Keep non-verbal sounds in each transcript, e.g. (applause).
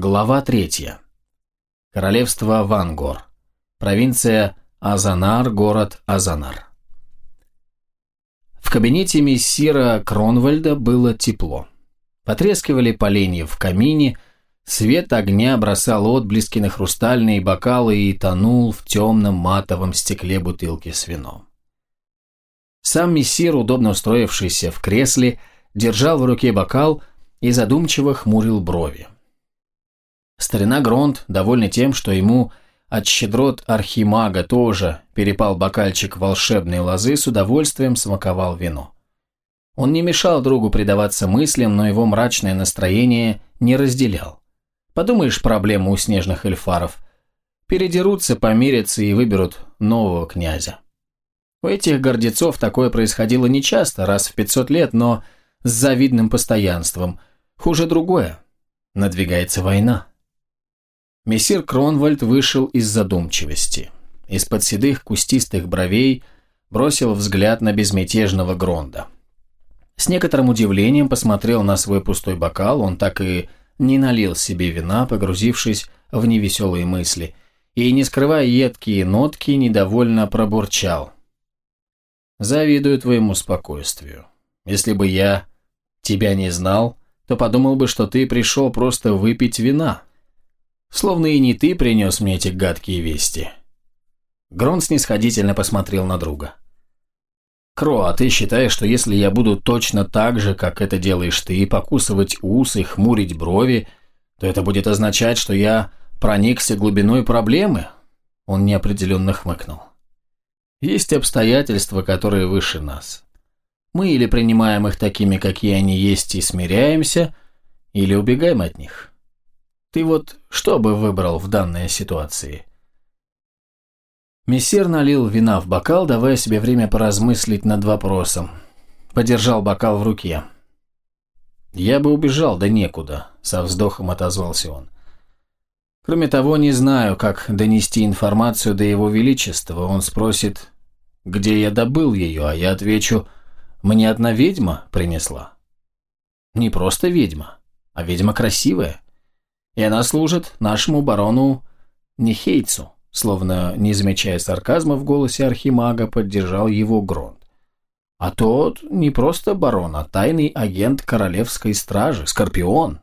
Глава третья. Королевство Вангор. Провинция Азанар, город Азанар. В кабинете мессира Кронвальда было тепло. Потрескивали поленья в камине, свет огня бросал отблески на хрустальные бокалы и тонул в темном матовом стекле бутылки с вином. Сам мессир, удобно устроившийся в кресле, держал в руке бокал и задумчиво хмурил брови. Старина Гронт, довольный тем, что ему от щедрот архимага тоже перепал бокальчик волшебной лозы, с удовольствием смаковал вино. Он не мешал другу предаваться мыслям, но его мрачное настроение не разделял. Подумаешь, проблема у снежных эльфаров. Передерутся, помирятся и выберут нового князя. У этих гордецов такое происходило нечасто, раз в 500 лет, но с завидным постоянством. Хуже другое. Надвигается война. Мессир Кронвальд вышел из задумчивости. Из-под седых кустистых бровей бросил взгляд на безмятежного Гронда. С некоторым удивлением посмотрел на свой пустой бокал, он так и не налил себе вина, погрузившись в невеселые мысли, и, не скрывая едкие нотки, недовольно пробурчал. «Завидую твоему спокойствию. Если бы я тебя не знал, то подумал бы, что ты пришел просто выпить вина». Словно и не ты принес мне эти гадкие вести. Грон снисходительно посмотрел на друга. Кро, а ты считаешь, что если я буду точно так же, как это делаешь ты, покусывать усы, хмурить брови, то это будет означать, что я проникся глубиной проблемы? Он неопределенно хмыкнул. Есть обстоятельства, которые выше нас. Мы или принимаем их такими, какие они есть, и смиряемся, или убегаем от них. Ты вот что бы выбрал в данной ситуации?» Мессер налил вина в бокал, давая себе время поразмыслить над вопросом. Подержал бокал в руке. «Я бы убежал, да некуда», — со вздохом отозвался он. «Кроме того, не знаю, как донести информацию до его величества. Он спросит, где я добыл ее, а я отвечу, мне одна ведьма принесла». «Не просто ведьма, а ведьма красивая» и она служит нашему барону Нехейцу, словно не замечая сарказма в голосе архимага, поддержал его Гронт. А тот не просто барон, а тайный агент королевской стражи, Скорпион.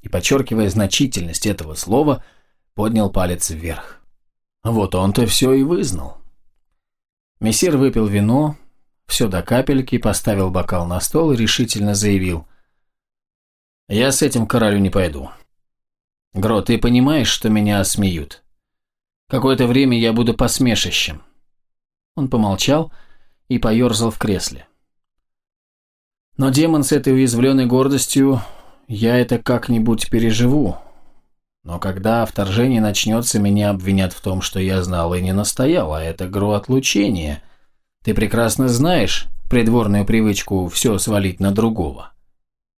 И, подчеркивая значительность этого слова, поднял палец вверх. Вот он-то все и вызнал. Мессир выпил вино, все до капельки, поставил бокал на стол и решительно заявил. «Я с этим королю не пойду. Гро, ты понимаешь, что меня осмеют? Какое-то время я буду посмешищем. Он помолчал и поерзал в кресле. Но демон с этой уязвленной гордостью, я это как-нибудь переживу. Но когда вторжение начнется, меня обвинят в том, что я знал и не настоял, а это гро отлучение. Ты прекрасно знаешь придворную привычку все свалить на другого.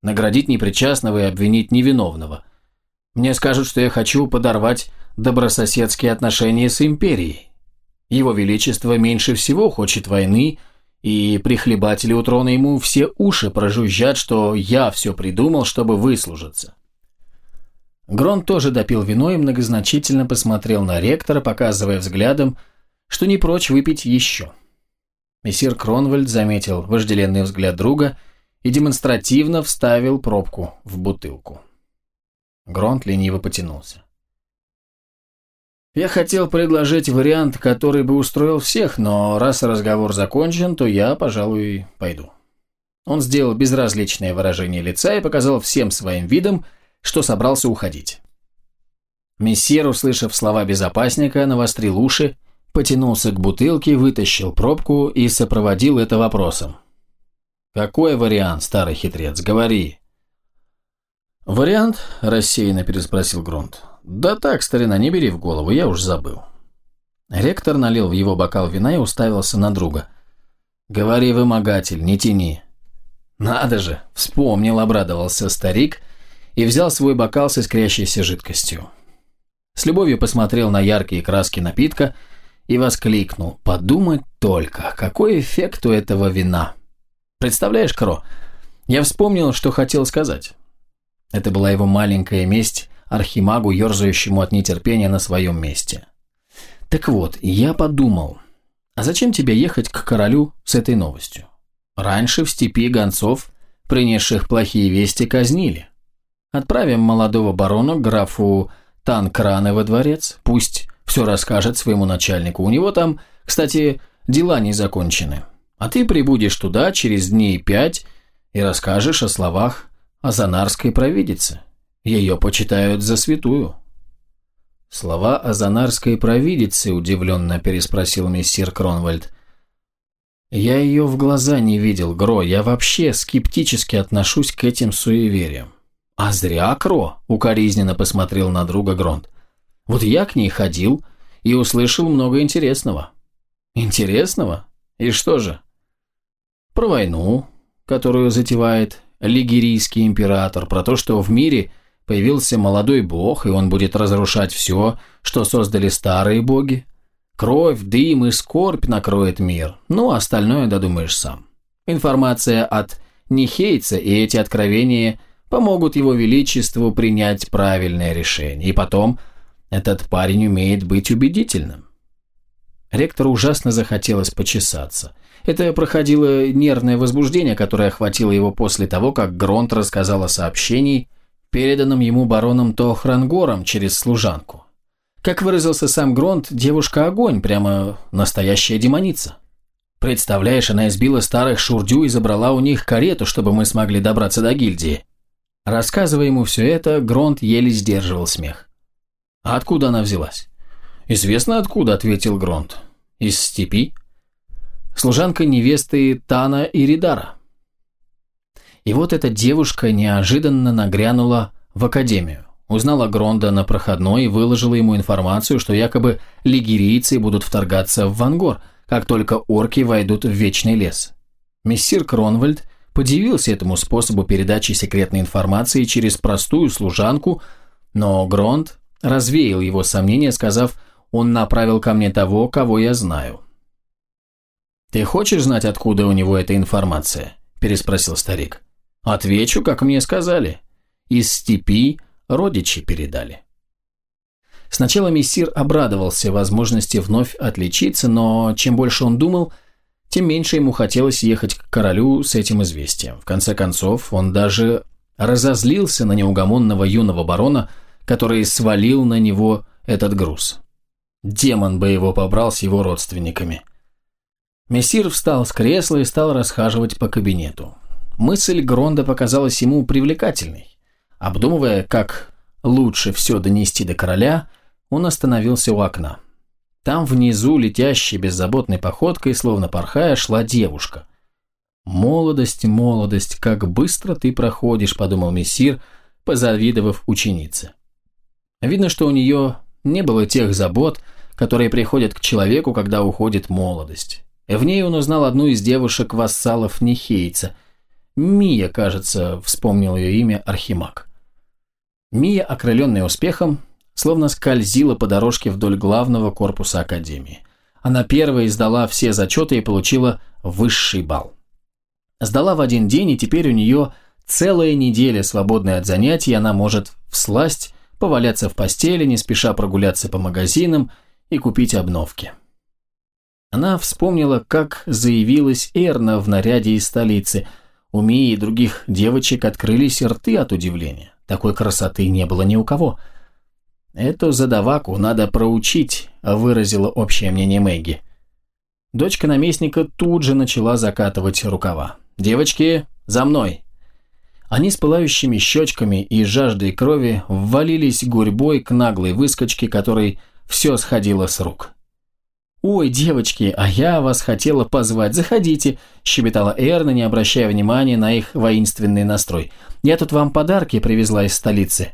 Наградить непричастного и обвинить невиновного – мне скажут, что я хочу подорвать добрососедские отношения с империей. Его Величество меньше всего хочет войны, и прихлебатели у трона ему все уши прожужжат, что я все придумал, чтобы выслужиться. Грон тоже допил вино и многозначительно посмотрел на ректора, показывая взглядом, что не прочь выпить еще. Мессир Кронвальд заметил вожделенный взгляд друга и демонстративно вставил пробку в бутылку. Гронт лениво потянулся. Я хотел предложить вариант, который бы устроил всех, но раз разговор закончен, то я, пожалуй, пойду. Он сделал безразличное выражение лица и показал всем своим видом, что собрался уходить. Мессер, услышав слова безопасника, навострил уши, потянулся к бутылке, вытащил пробку и сопроводил это вопросом. «Какой вариант, старый хитрец? Говори!» «Вариант?» – рассеянно переспросил Грунт. «Да так, старина, не бери в голову, я уж забыл». Ректор налил в его бокал вина и уставился на друга. «Говори, вымогатель, не тяни». «Надо же!» – вспомнил, обрадовался старик и взял свой бокал с искрящейся жидкостью. С любовью посмотрел на яркие краски напитка и воскликнул. «Подумать только, какой эффект у этого вина!» «Представляешь, Кро, я вспомнил, что хотел сказать». Это была его маленькая месть архимагу, ерзающему от нетерпения на своем месте. «Так вот, я подумал, а зачем тебе ехать к королю с этой новостью? Раньше в степи гонцов, принесших плохие вести, казнили. Отправим молодого барона графу Танкраны во дворец, пусть все расскажет своему начальнику. У него там, кстати, дела не закончены. А ты прибудешь туда через дней пять и расскажешь о словах Азанарской провидицы. Ее почитают за святую». «Слова Азанарской провидицы?» – удивленно переспросил мессир Кронвальд. «Я ее в глаза не видел, Гро. Я вообще скептически отношусь к этим суевериям». «А зря, Кро!» – укоризненно посмотрел на друга Гронт. «Вот я к ней ходил и услышал много интересного». «Интересного? И что же?» «Про войну, которую затевает лигерийский император, про то, что в мире появился молодой бог, и он будет разрушать все, что создали старые боги. Кровь, дым и скорбь накроет мир, ну, остальное додумаешь сам. Информация от Нихейца и эти откровения помогут его величеству принять правильное решение. И потом, этот парень умеет быть убедительным. Ректору ужасно захотелось почесаться – это проходило нервное возбуждение, которое охватило его после того, как Гронт рассказал о сообщении, переданном ему бароном Тохрангором через служанку. Как выразился сам Гронт, девушка огонь, прямо настоящая демоница. Представляешь, она избила старых шурдю и забрала у них карету, чтобы мы смогли добраться до гильдии. Рассказывая ему все это, Гронт еле сдерживал смех. «А откуда она взялась?» «Известно откуда», — ответил Гронт. «Из степи?» Служанка невесты Тана и Ридара. И вот эта девушка неожиданно нагрянула в академию, узнала Гронда на проходной и выложила ему информацию, что якобы лигерийцы будут вторгаться в Вангор, как только орки войдут в Вечный лес. Мессир Кронвальд подивился этому способу передачи секретной информации через простую служанку, но Гронд развеял его сомнения, сказав, он направил ко мне того, кого я знаю. «Ты хочешь знать, откуда у него эта информация?» – переспросил старик. «Отвечу, как мне сказали. Из степи родичи передали». Сначала мессир обрадовался возможности вновь отличиться, но чем больше он думал, тем меньше ему хотелось ехать к королю с этим известием. В конце концов, он даже разозлился на неугомонного юного барона, который свалил на него этот груз. Демон бы его побрал с его родственниками – Мессир встал с кресла и стал расхаживать по кабинету. Мысль Гронда показалась ему привлекательной. Обдумывая, как лучше все донести до короля, он остановился у окна. Там внизу, летящей беззаботной походкой, словно порхая, шла девушка. «Молодость, молодость, как быстро ты проходишь», – подумал мессир, позавидовав ученице. Видно, что у нее не было тех забот, которые приходят к человеку, когда уходит молодость. В ней он узнал одну из девушек-вассалов Нихейца. Мия, кажется, вспомнил ее имя Архимаг. Мия, окрыленная успехом, словно скользила по дорожке вдоль главного корпуса Академии. Она первая сдала все зачеты и получила высший балл. Сдала в один день, и теперь у нее целая неделя свободная от занятий, она может всласть, поваляться в постели, не спеша прогуляться по магазинам и купить обновки. Она вспомнила, как заявилась Эрна в наряде из столицы. У Мии и других девочек открылись рты от удивления. Такой красоты не было ни у кого. «Эту задаваку надо проучить», – выразила общее мнение Мэгги. Дочка наместника тут же начала закатывать рукава. «Девочки, за мной!» Они с пылающими щечками и жаждой крови ввалились гурьбой к наглой выскочке, которой все сходило с рук. «Ой, девочки, а я вас хотела позвать, заходите», – щебетала Эрна, не обращая внимания на их воинственный настрой. «Я тут вам подарки привезла из столицы».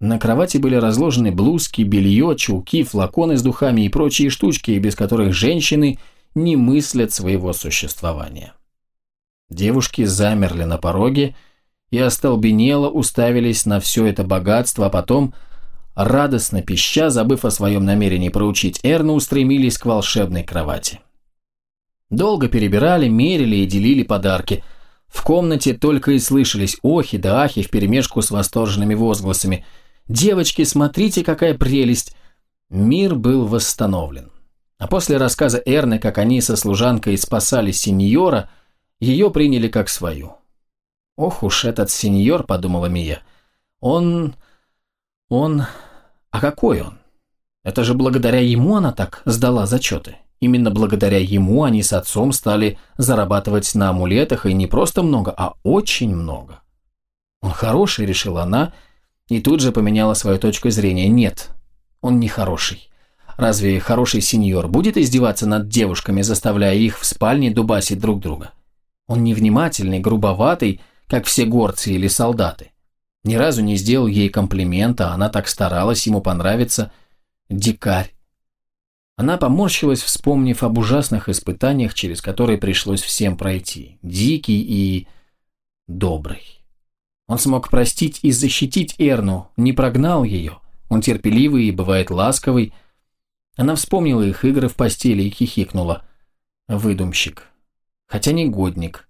На кровати были разложены блузки, белье, чулки, флаконы с духами и прочие штучки, без которых женщины не мыслят своего существования. Девушки замерли на пороге и остолбенело уставились на все это богатство, а потом – радостно пища, забыв о своем намерении проучить Эрну, устремились к волшебной кровати. Долго перебирали, мерили и делили подарки. В комнате только и слышались охи да ахи вперемешку с восторженными возгласами. «Девочки, смотрите, какая прелесть!» Мир был восстановлен. А после рассказа Эрны, как они со служанкой спасали сеньора, ее приняли как свою. «Ох уж этот сеньор», — подумала Мия. «Он... он... А какой он? Это же благодаря ему она так сдала зачеты. Именно благодаря ему они с отцом стали зарабатывать на амулетах, и не просто много, а очень много. Он хороший, решила она, и тут же поменяла свою точку зрения. Нет, он не хороший. Разве хороший сеньор будет издеваться над девушками, заставляя их в спальне дубасить друг друга? Он невнимательный, грубоватый, как все горцы или солдаты. Ни разу не сделал ей комплимента, она так старалась ему понравиться. Дикарь. Она поморщилась, вспомнив об ужасных испытаниях, через которые пришлось всем пройти. Дикий и... добрый. Он смог простить и защитить Эрну, не прогнал ее. Он терпеливый и бывает ласковый. Она вспомнила их игры в постели и хихикнула. Выдумщик. Хотя негодник.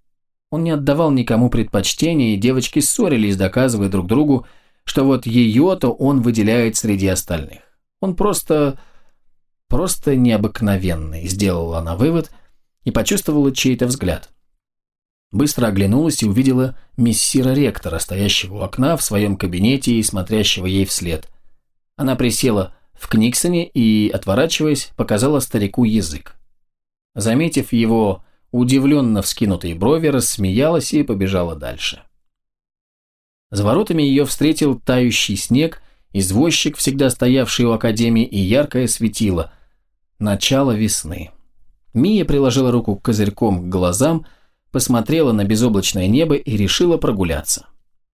Он не отдавал никому предпочтения, и девочки ссорились, доказывая друг другу, что вот ее-то он выделяет среди остальных. Он просто... просто необыкновенный, сделала она вывод и почувствовала чей-то взгляд. Быстро оглянулась и увидела мессира ректора, стоящего у окна в своем кабинете и смотрящего ей вслед. Она присела в Книксоне и, отворачиваясь, показала старику язык. Заметив его удивленно вскинутые брови, рассмеялась и побежала дальше. За воротами ее встретил тающий снег, извозчик, всегда стоявший у академии, и яркое светило. Начало весны. Мия приложила руку козырьком к глазам, посмотрела на безоблачное небо и решила прогуляться.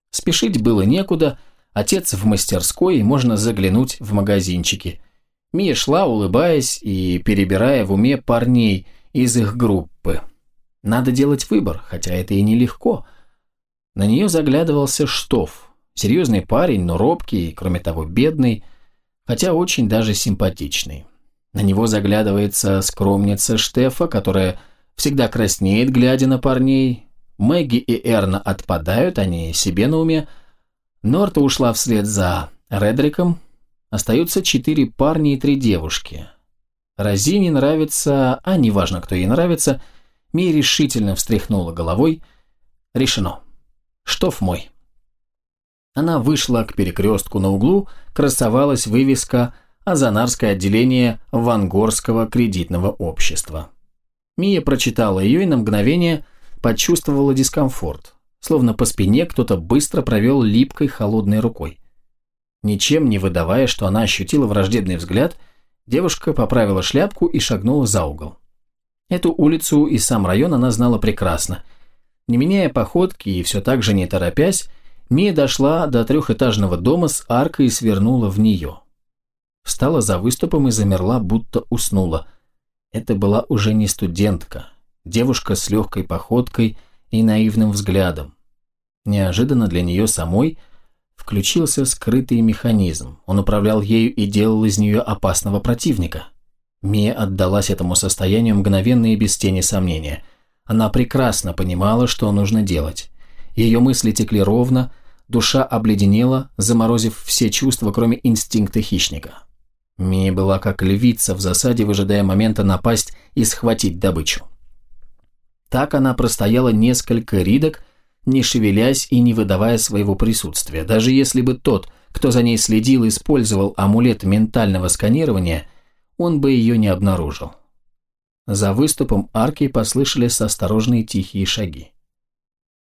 Спешить было некуда, отец в мастерской, можно заглянуть в магазинчики. Мия шла, улыбаясь и перебирая в уме парней из их группы. Надо делать выбор, хотя это и нелегко. На нее заглядывался Штоф. Серьезный парень, но робкий, кроме того, бедный, хотя очень даже симпатичный. На него заглядывается скромница Штефа, которая всегда краснеет, глядя на парней. Мэгги и Эрна отпадают, они себе на уме. Норта ушла вслед за Редриком. Остаются четыре парня и три девушки. Розине нравится, а неважно, кто ей нравится – Ми решительно встряхнула головой. Решено. Штоф мой. Она вышла к перекрестку на углу, красовалась вывеска «Азанарское отделение Вангорского кредитного общества». Мия прочитала ее и на мгновение почувствовала дискомфорт, словно по спине кто-то быстро провел липкой холодной рукой. Ничем не выдавая, что она ощутила враждебный взгляд, девушка поправила шляпку и шагнула за угол. Эту улицу и сам район она знала прекрасно. Не меняя походки и все так же не торопясь, Мия дошла до трехэтажного дома с аркой и свернула в нее. Встала за выступом и замерла, будто уснула. Это была уже не студентка, девушка с легкой походкой и наивным взглядом. Неожиданно для нее самой включился скрытый механизм. Он управлял ею и делал из нее опасного противника. Мия отдалась этому состоянию мгновенно и без тени сомнения. Она прекрасно понимала, что нужно делать. Ее мысли текли ровно, душа обледенела, заморозив все чувства, кроме инстинкта хищника. Мия была как львица в засаде, выжидая момента напасть и схватить добычу. Так она простояла несколько ридок, не шевелясь и не выдавая своего присутствия. Даже если бы тот, кто за ней следил, использовал амулет ментального сканирования – он бы ее не обнаружил. За выступом арки послышались осторожные тихие шаги.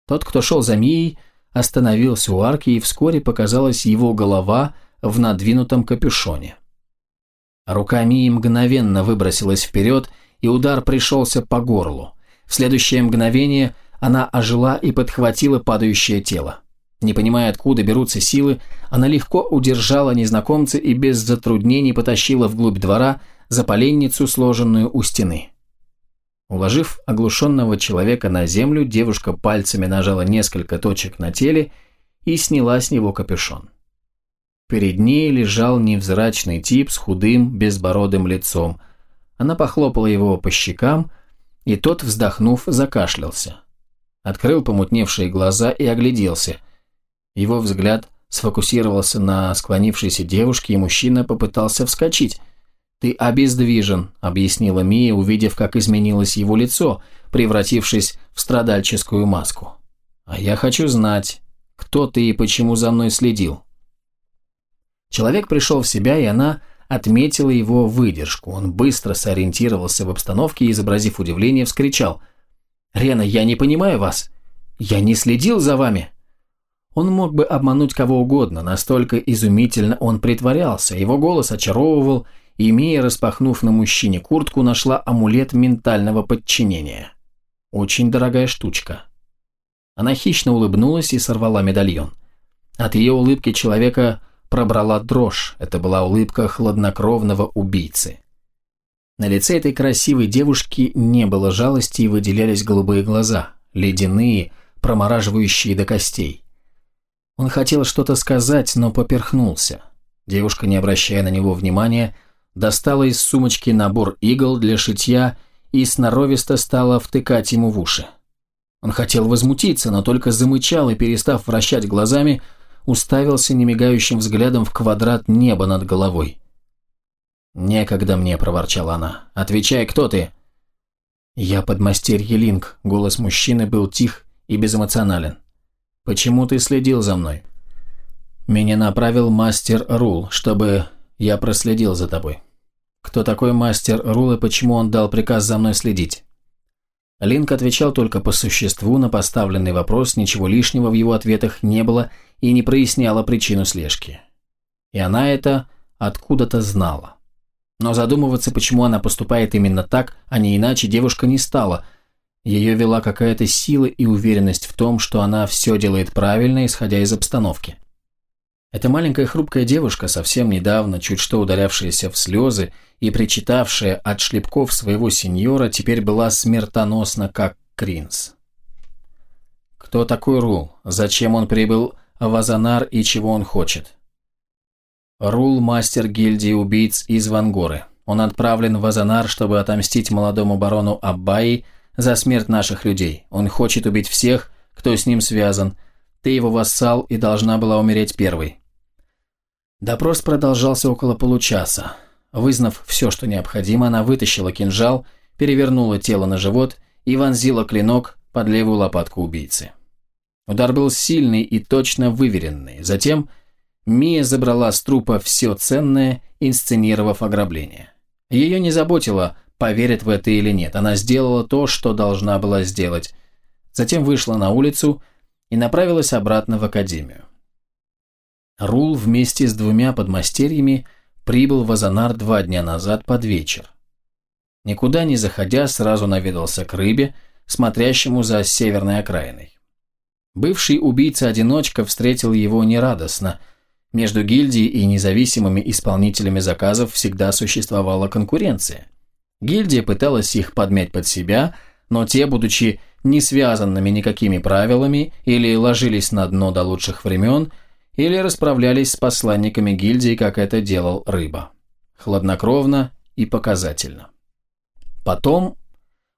Тот, кто шел за Мией, остановился у арки, и вскоре показалась его голова в надвинутом капюшоне. Рука Мии мгновенно выбросилась вперед, и удар пришелся по горлу. В следующее мгновение она ожила и подхватила падающее тело. Не понимая, откуда берутся силы, она легко удержала незнакомца и без затруднений потащила вглубь двора за поленницу, сложенную у стены. Уложив оглушенного человека на землю, девушка пальцами нажала несколько точек на теле и сняла с него капюшон. Перед ней лежал невзрачный тип с худым, безбородым лицом. Она похлопала его по щекам, и тот, вздохнув, закашлялся. Открыл помутневшие глаза и огляделся. Его взгляд сфокусировался на склонившейся девушке, и мужчина попытался вскочить. «Ты обездвижен», — объяснила Мия, увидев, как изменилось его лицо, превратившись в страдальческую маску. «А я хочу знать, кто ты и почему за мной следил?» Человек пришел в себя, и она отметила его выдержку. Он быстро сориентировался в обстановке и, изобразив удивление, вскричал. «Рена, я не понимаю вас. Я не следил за вами». Он мог бы обмануть кого угодно, настолько изумительно он притворялся. Его голос очаровывал, и Мия, распахнув на мужчине куртку, нашла амулет ментального подчинения. Очень дорогая штучка. Она хищно улыбнулась и сорвала медальон. От ее улыбки человека пробрала дрожь. Это была улыбка хладнокровного убийцы. На лице этой красивой девушки не было жалости и выделялись голубые глаза, ледяные, промораживающие до костей. Он хотел что-то сказать, но поперхнулся. Девушка, не обращая на него внимания, достала из сумочки набор игл для шитья и сноровисто стала втыкать ему в уши. Он хотел возмутиться, но только замычал и, перестав вращать глазами, уставился немигающим взглядом в квадрат неба над головой. «Некогда мне», — проворчала она. «Отвечай, кто ты?» «Я подмастерье Линк», — голос мужчины был тих и безэмоционален. «Почему ты следил за мной?» «Меня направил мастер Рул, чтобы я проследил за тобой». «Кто такой мастер Рул и почему он дал приказ за мной следить?» Линк отвечал только по существу на поставленный вопрос, ничего лишнего в его ответах не было и не проясняло причину слежки. И она это откуда-то знала. Но задумываться, почему она поступает именно так, а не иначе, девушка не стала. Ее вела какая-то сила и уверенность в том, что она все делает правильно, исходя из обстановки. Эта маленькая хрупкая девушка, совсем недавно чуть что ударявшаяся в слезы и причитавшая от шлепков своего сеньора, теперь была смертоносна, как Кринс. Кто такой Рул? Зачем он прибыл в Азанар и чего он хочет? Рул – мастер гильдии убийц из Вангоры. Он отправлен в Азанар, чтобы отомстить молодому барону Аббаи за смерть наших людей. Он хочет убить всех, кто с ним связан. Ты его вассал и должна была умереть первой. Допрос продолжался около получаса. Вызнав все, что необходимо, она вытащила кинжал, перевернула тело на живот и вонзила клинок под левую лопатку убийцы. Удар был сильный и точно выверенный. Затем Мия забрала с трупа все ценное, инсценировав ограбление. Ее не заботило, поверят в это или нет. Она сделала то, что должна была сделать. Затем вышла на улицу и направилась обратно в академию. Рул вместе с двумя подмастерьями прибыл в Азанар два дня назад под вечер. Никуда не заходя, сразу наведался к рыбе, смотрящему за северной окраиной. Бывший убийца-одиночка встретил его нерадостно. Между гильдией и независимыми исполнителями заказов всегда существовала конкуренция. Гильдия пыталась их подмять под себя, но те, будучи не связанными никакими правилами или ложились на дно до лучших времен – или расправлялись с посланниками гильдии, как это делал Рыба. Хладнокровно и показательно. Потом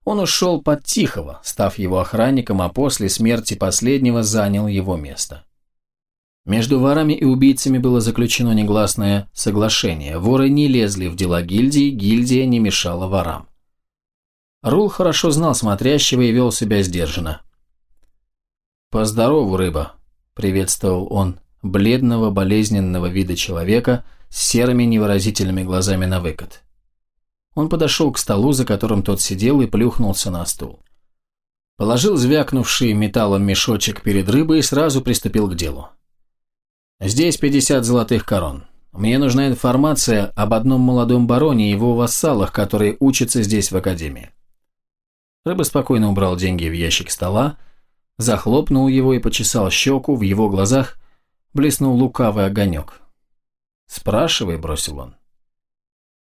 он ушел под Тихого, став его охранником, а после смерти последнего занял его место. Между ворами и убийцами было заключено негласное соглашение. Воры не лезли в дела гильдии, гильдия не мешала ворам. Рул хорошо знал смотрящего и вел себя сдержанно. «Поздорову, рыба», — приветствовал он бледного, болезненного вида человека с серыми невыразительными глазами на выкат. Он подошел к столу, за которым тот сидел, и плюхнулся на стул. Положил звякнувший металлом мешочек перед рыбой и сразу приступил к делу. «Здесь 50 золотых корон. Мне нужна информация об одном молодом бароне и его вассалах, которые учатся здесь в академии». Рыба спокойно убрал деньги в ящик стола, захлопнул его и почесал щеку, в его глазах блеснул лукавый огонек. «Спрашивай», — бросил он.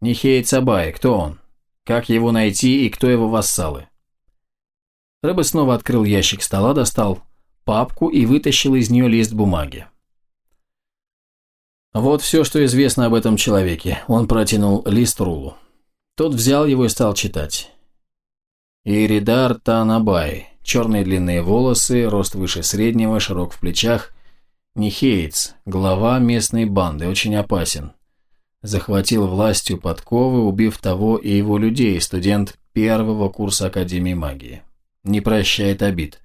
«Нихей Цабай, кто он? Как его найти и кто его вассалы?» Рыба снова открыл ящик стола, достал папку и вытащил из нее лист бумаги. Вот все, что известно об этом человеке. Он протянул лист Рулу. Тот взял его и стал читать. Иридар Танабай. Черные длинные волосы, рост выше среднего, широк в плечах, Нихеец, глава местной банды, очень опасен. Захватил властью подковы, убив того и его людей, студент первого курса Академии магии. Не прощает обид.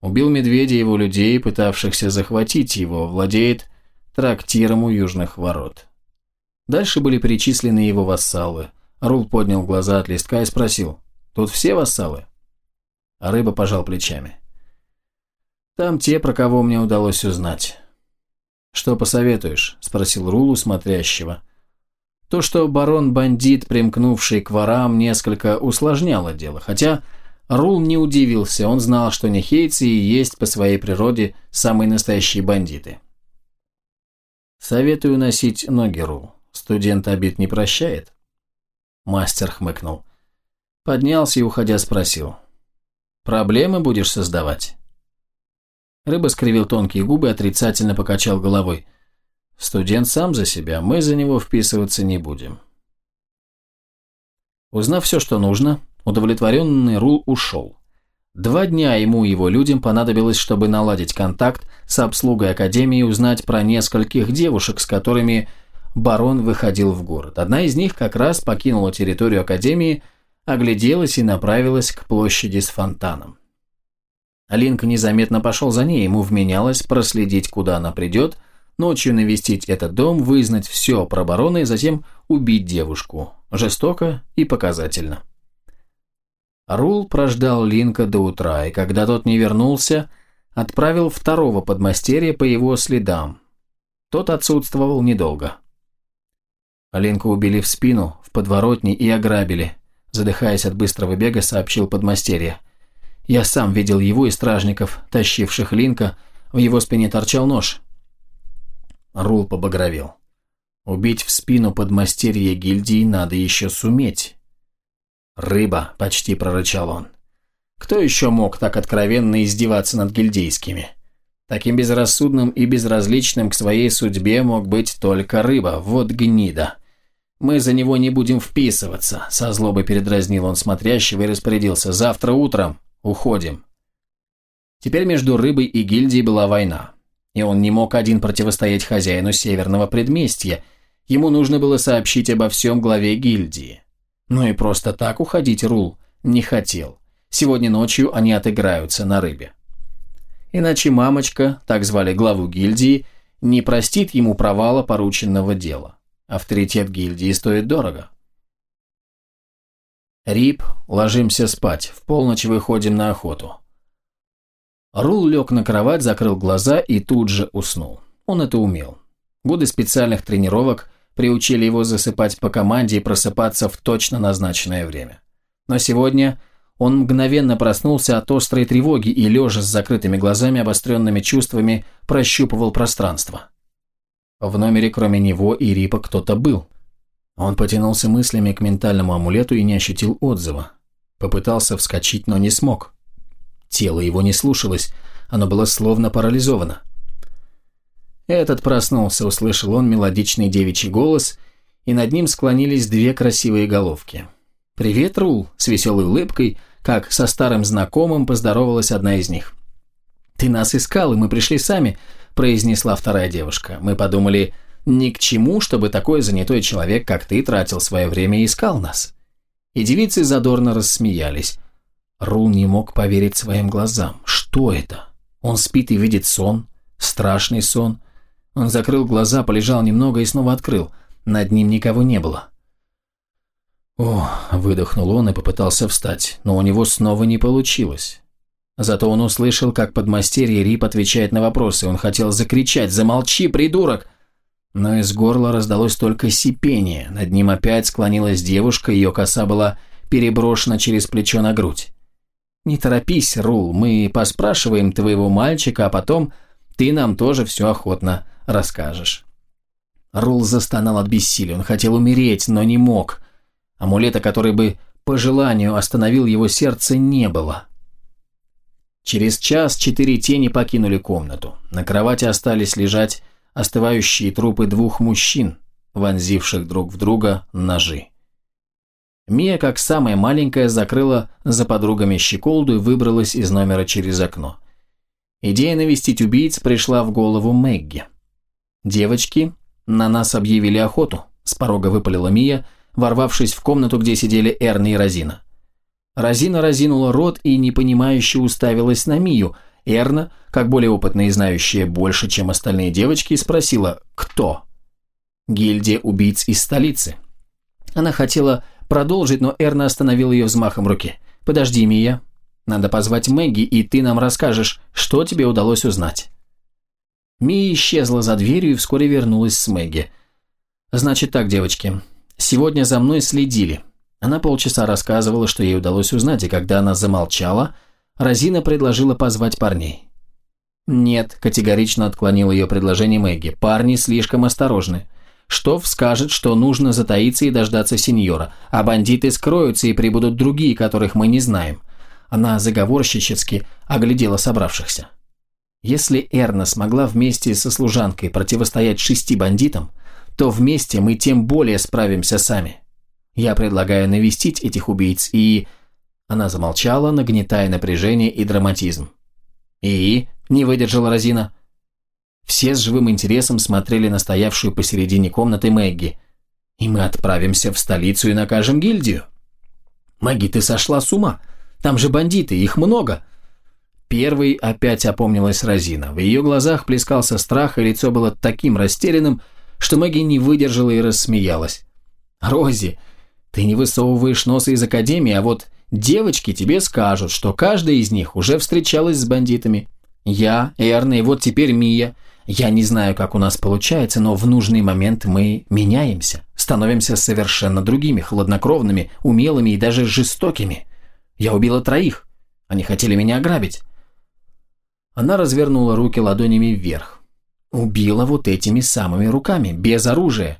Убил медведя и его людей, пытавшихся захватить его, владеет трактиром у южных ворот. Дальше были перечислены его вассалы. Рул поднял глаза от листка и спросил, «Тут все вассалы?» А рыба пожал плечами. «Там те, про кого мне удалось узнать». «Что посоветуешь?» – спросил Рулу смотрящего. То, что барон-бандит, примкнувший к ворам, несколько усложняло дело, хотя Рул не удивился, он знал, что нехейцы и есть по своей природе самые настоящие бандиты. «Советую носить ноги, Рул. Студент обид не прощает?» Мастер хмыкнул. Поднялся и, уходя, спросил. «Проблемы будешь создавать?» Рыба скривил тонкие губы и отрицательно покачал головой. «Студент сам за себя, мы за него вписываться не будем». Узнав все, что нужно, Удовлетворенный Рул ушел. Два дня ему и его людям понадобилось, чтобы наладить контакт с обслугой Академии и узнать про нескольких девушек, с которыми барон выходил в город. Одна из них как раз покинула территорию Академии, огляделась и направилась к площади с фонтаном. Алинка незаметно пошел за ней, ему вменялось проследить, куда она придет, ночью навестить этот дом, вызнать все про барона и затем убить девушку. Жестоко и показательно. Рул прождал Линка до утра, и когда тот не вернулся, отправил второго подмастерья по его следам. Тот отсутствовал недолго. Линка убили в спину, в подворотне и ограбили. Задыхаясь от быстрого бега, сообщил подмастерье. Я сам видел его и стражников, тащивших Линка, в его спине торчал нож. Рул побагровел. Убить в спину подмастерье гильдии надо еще суметь. «Рыба», – почти прорычал он. Кто еще мог так откровенно издеваться над гильдейскими? Таким безрассудным и безразличным к своей судьбе мог быть только рыба, вот гнида. Мы за него не будем вписываться, со злобой передразнил он смотрящего и распорядился. Завтра утром уходим. Теперь между рыбой и гильдией была война. И он не мог один противостоять хозяину северного предместья. Ему нужно было сообщить обо всем главе гильдии. Но и просто так уходить Рул не хотел. Сегодня ночью они отыграются на рыбе. Иначе мамочка, так звали главу гильдии, не простит ему провала порученного дела. Авторитет гильдии стоит дорого. Рип, ложимся спать, в полночь выходим на охоту. Рул лег на кровать, закрыл глаза и тут же уснул. Он это умел. Годы специальных тренировок приучили его засыпать по команде и просыпаться в точно назначенное время. Но сегодня он мгновенно проснулся от острой тревоги и, лежа с закрытыми глазами, обостренными чувствами, прощупывал пространство. В номере кроме него и Рипа кто-то был. Он потянулся мыслями к ментальному амулету и не ощутил отзыва. Попытался вскочить, но не смог. Тело его не слушалось, оно было словно парализовано. Этот проснулся, услышал он мелодичный девичий голос, и над ним склонились две красивые головки. «Привет, Рул!» – с веселой улыбкой, как со старым знакомым поздоровалась одна из них. «Ты нас искал, и мы пришли сами», – произнесла вторая девушка. «Мы подумали, ни к чему, чтобы такой занятой человек, как ты, тратил свое время и искал нас». И девицы задорно рассмеялись. Рул не мог поверить своим глазам. Что это? Он спит и видит сон, страшный сон – он закрыл глаза, полежал немного и снова открыл. Над ним никого не было. О, выдохнул он и попытался встать, но у него снова не получилось. Зато он услышал, как подмастерье Рип отвечает на вопросы. Он хотел закричать «Замолчи, придурок!» Но из горла раздалось только сипение. Над ним опять склонилась девушка, ее коса была переброшена через плечо на грудь. «Не торопись, Рул, мы поспрашиваем твоего мальчика, а потом ты нам тоже все охотно расскажешь». Рул застонал от бессилия. Он хотел умереть, но не мог. Амулета, который бы по желанию остановил его сердце, не было. Через час четыре тени покинули комнату. На кровати остались лежать остывающие трупы двух мужчин, вонзивших друг в друга ножи. Мия, как самая маленькая, закрыла за подругами щеколду и выбралась из номера через окно. Идея навестить убийц пришла в голову Мэгги. «Девочки, на нас объявили охоту», – с порога выпалила Мия, ворвавшись в комнату, где сидели Эрна и Розина. Розина разинула рот и непонимающе уставилась на Мию. Эрна, как более опытная и знающая больше, чем остальные девочки, спросила «Кто?» «Гильдия убийц из столицы». Она хотела продолжить, но Эрна остановил ее взмахом руки. «Подожди, Мия, надо позвать Мэгги, и ты нам расскажешь, что тебе удалось узнать». Мия исчезла за дверью и вскоре вернулась с Мэгги. «Значит так, девочки, сегодня за мной следили». Она полчаса рассказывала, что ей удалось узнать, и когда она замолчала, Розина предложила позвать парней. «Нет», – категорично отклонил ее предложение Мэгги, – «парни слишком осторожны. Штоф скажет, что нужно затаиться и дождаться сеньора, а бандиты скроются и прибудут другие, которых мы не знаем. Она заговорщически оглядела собравшихся. Если Эрна смогла вместе со служанкой противостоять шести бандитам, то вместе мы тем более справимся сами. Я предлагаю навестить этих убийц и...» Она замолчала, нагнетая напряжение и драматизм. «И?» – не выдержала Розина. Все с живым интересом смотрели на стоявшую посередине комнаты Мэгги. «И мы отправимся в столицу и накажем гильдию?» «Мэгги, ты сошла с ума? Там же бандиты, их много!» Первый опять опомнилась Розина. В ее глазах плескался страх, и лицо было таким растерянным, что Мэгги не выдержала и рассмеялась. «Рози, ты не высовываешь носа из академии, а вот девочки тебе скажут, что каждая из них уже встречалась с бандитами. Я, Эрна и вот теперь Мия. Я не знаю, как у нас получается, но в нужный момент мы меняемся, становимся совершенно другими, хладнокровными, умелыми и даже жестокими. Я убила троих. Они хотели меня ограбить. Она развернула руки ладонями вверх. Убила вот этими самыми руками, без оружия.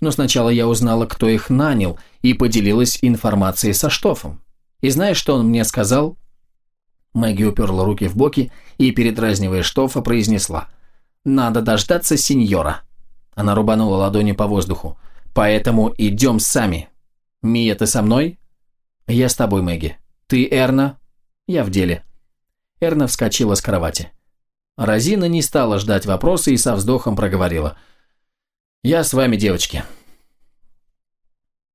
Но сначала я узнала, кто их нанял, и поделилась информацией со Штофом. И знаешь, что он мне сказал? Мэгги уперла руки в боки и, передразнивая Штофа, произнесла. «Надо дождаться сеньора». Она рубанула ладони по воздуху. «Поэтому идем сами. Мия, ты со мной?» «Я с тобой, Мэгги. «Ты Эрна?» «Я в деле». Эрна вскочила с кровати. Розина не стала ждать вопроса и со вздохом проговорила. «Я с вами, девочки».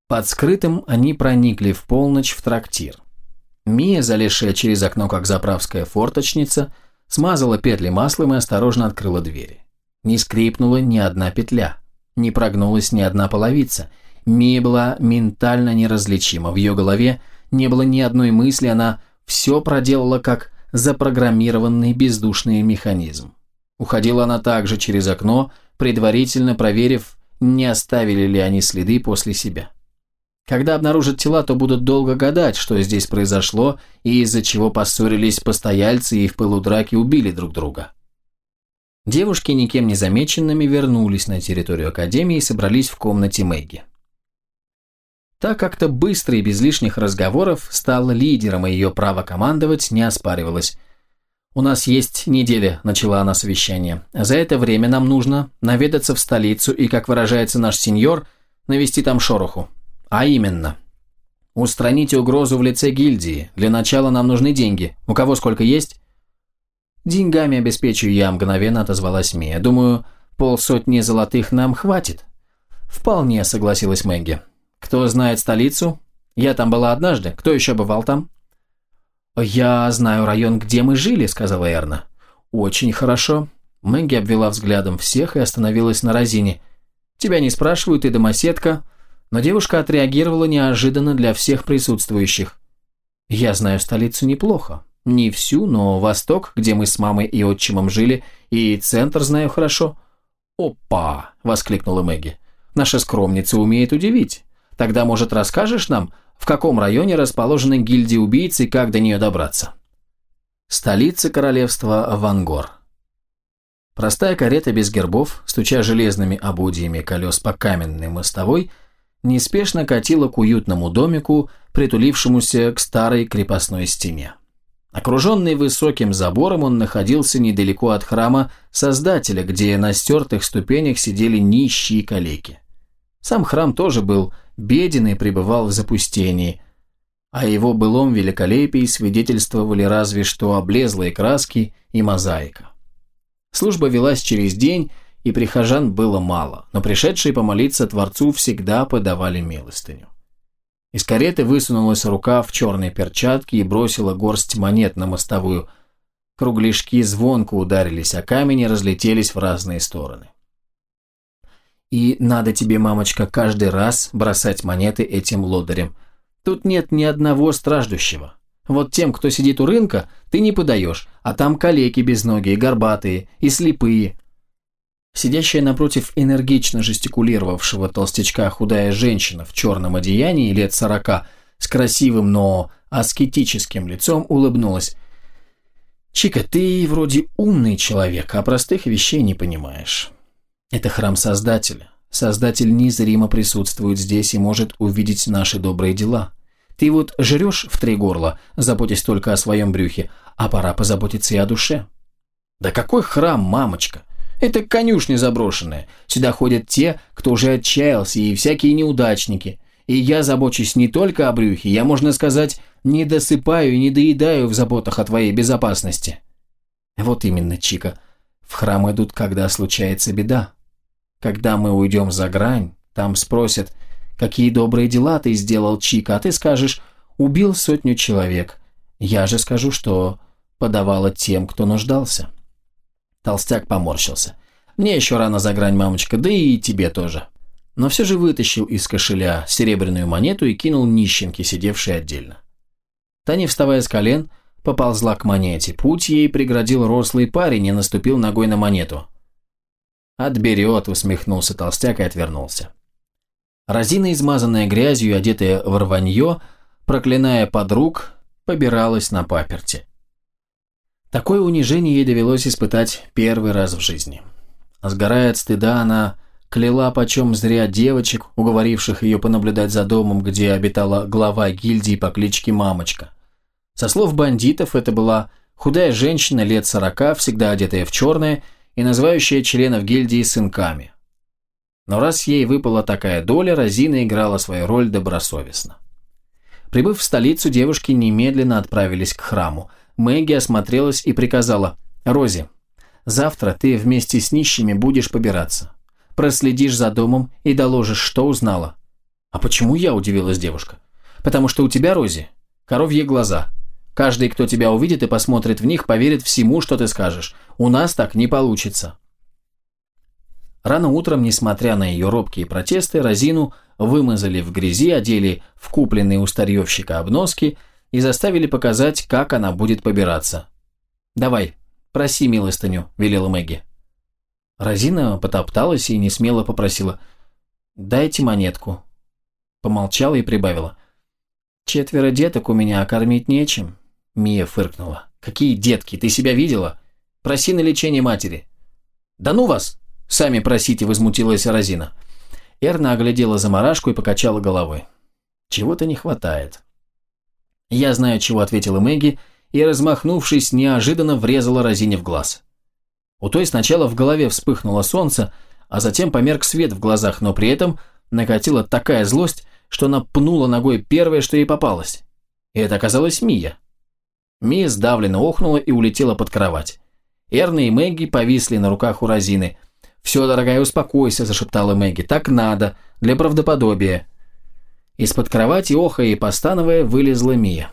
Под скрытым они проникли в полночь в трактир. Мия, залезшая через окно, как заправская форточница, смазала петли маслом и осторожно открыла двери. Не скрипнула ни одна петля, не прогнулась ни одна половица. Мия была ментально неразличима, в ее голове – не было ни одной мысли, она все проделала как запрограммированный бездушный механизм. Уходила она также через окно, предварительно проверив, не оставили ли они следы после себя. Когда обнаружат тела, то будут долго гадать, что здесь произошло и из-за чего поссорились постояльцы и в пылу драки убили друг друга. Девушки, никем не замеченными, вернулись на территорию Академии и собрались в комнате Мэгги. Так как-то быстро и без лишних разговоров стала лидером, и ее право командовать не оспаривалось. «У нас есть неделя», – начала она совещание. «За это время нам нужно наведаться в столицу и, как выражается наш сеньор, навести там шороху. А именно, устраните угрозу в лице гильдии. Для начала нам нужны деньги. У кого сколько есть?» «Деньгами обеспечу я», – мгновенно отозвалась Мия. «Думаю, полсотни золотых нам хватит». «Вполне», – согласилась Мэгги. Кто знает столицу? Я там была однажды. Кто еще бывал там? «Я знаю район, где мы жили», — сказала Эрна. «Очень хорошо». Мэгги обвела взглядом всех и остановилась на Розине. «Тебя не спрашивают, и домоседка». Но девушка отреагировала неожиданно для всех присутствующих. «Я знаю столицу неплохо. Не всю, но восток, где мы с мамой и отчимом жили, и центр знаю хорошо». «Опа!» – воскликнула Мэгги. «Наша скромница умеет удивить. Тогда, может, расскажешь нам, в каком районе расположена гильдия убийц и как до нее добраться? Столица королевства Вангор. Простая карета без гербов, стуча железными ободьями колес по каменной мостовой, неспешно катила к уютному домику, притулившемуся к старой крепостной стене. Окруженный высоким забором, он находился недалеко от храма Создателя, где на стертых ступенях сидели нищие калеки. Сам храм тоже был беден и пребывал в запустении. О его былом великолепии свидетельствовали разве что облезлые краски и мозаика. Служба велась через день, и прихожан было мало, но пришедшие помолиться Творцу всегда подавали милостыню. Из кареты высунулась рука в черной перчатке и бросила горсть монет на мостовую. Кругляшки звонко ударились, а камни разлетелись в разные стороны. И надо тебе, мамочка, каждый раз бросать монеты этим лодырям. Тут нет ни одного страждущего. Вот тем, кто сидит у рынка, ты не подаешь, а там калеки безногие, горбатые и слепые, Сидящая напротив энергично жестикулировавшего толстячка худая женщина в черном одеянии лет сорока с красивым, но аскетическим лицом улыбнулась. «Чика, ты вроде умный человек, а простых вещей не понимаешь. Это храм Создателя. Создатель незримо присутствует здесь и может увидеть наши добрые дела. Ты вот жрешь в три горла, заботясь только о своем брюхе, а пора позаботиться и о душе». «Да какой храм, мамочка?» Это конюшня заброшенная. Сюда ходят те, кто уже отчаялся, и всякие неудачники. И я забочусь не только о брюхе, я, можно сказать, не досыпаю и не доедаю в заботах о твоей безопасности. Вот именно, Чика. В храм идут, когда случается беда. Когда мы уйдем за грань, там спросят, какие добрые дела ты сделал, Чика, а ты скажешь, убил сотню человек. Я же скажу, что подавала тем, кто нуждался. Толстяк поморщился. «Мне еще рано за грань, мамочка, да и тебе тоже». Но все же вытащил из кошеля серебряную монету и кинул нищенке, сидевшей отдельно. Та, не вставая с колен, поползла к монете. Путь ей преградил рослый парень и наступил ногой на монету. «Отберет», — усмехнулся толстяк и отвернулся. Розина, измазанная грязью и одетая в рванье, проклиная подруг, побиралась на паперти. Такое унижение ей довелось испытать первый раз в жизни. Сгорая от стыда, она кляла почем зря девочек, уговоривших ее понаблюдать за домом, где обитала глава гильдии по кличке Мамочка. Со слов бандитов, это была худая женщина лет сорока, всегда одетая в черное и называющая членов гильдии сынками. Но раз ей выпала такая доля, Розина играла свою роль добросовестно. Прибыв в столицу, девушки немедленно отправились к храму – Мэгги осмотрелась и приказала, «Рози, завтра ты вместе с нищими будешь побираться. Проследишь за домом и доложишь, что узнала». «А почему я?» – удивилась девушка. «Потому что у тебя, Рози, коровьи глаза. Каждый, кто тебя увидит и посмотрит в них, поверит всему, что ты скажешь. У нас так не получится». Рано утром, несмотря на ее робкие протесты, Розину вымазали в грязи, одели в купленные у старьевщика обноски – и заставили показать, как она будет побираться. «Давай, проси милостыню», – велела Мэгги. Розина потопталась и несмело попросила «Дайте монетку». Помолчала и прибавила «Четверо деток у меня, а кормить нечем». Мия фыркнула. «Какие детки? Ты себя видела? Проси на лечение матери». «Да ну вас! Сами просите», – возмутилась Розина. Эрна оглядела заморашку и покачала головой. «Чего-то не хватает». «Я знаю, чего», — ответила Мэгги, и, размахнувшись, неожиданно врезала Розине в глаз. У той сначала в голове вспыхнуло солнце, а затем померк свет в глазах, но при этом накатила такая злость, что она пнула ногой первое, что ей попалось. И это оказалась Мия. Мия сдавленно охнула и улетела под кровать. Эрна и Мэгги повисли на руках у Розины. «Все, дорогая, успокойся», – зашептала Мэгги. «Так надо, для правдоподобия». Из-под кровати, охая и постановая, вылезла Мия.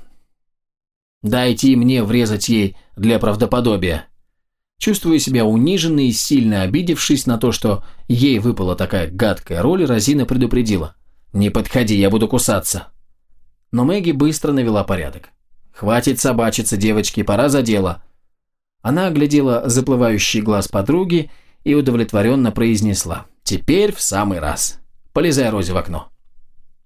«Дайте мне врезать ей для правдоподобия». Чувствуя себя униженной и сильно обидевшись на то, что ей выпала такая гадкая роль, Розина предупредила. «Не подходи, я буду кусаться». Но Мэгги быстро навела порядок. «Хватит собачиться, девочки, пора за дело». Она оглядела заплывающий глаз подруги и удовлетворенно произнесла. «Теперь в самый раз. Полезай, Рози, в окно».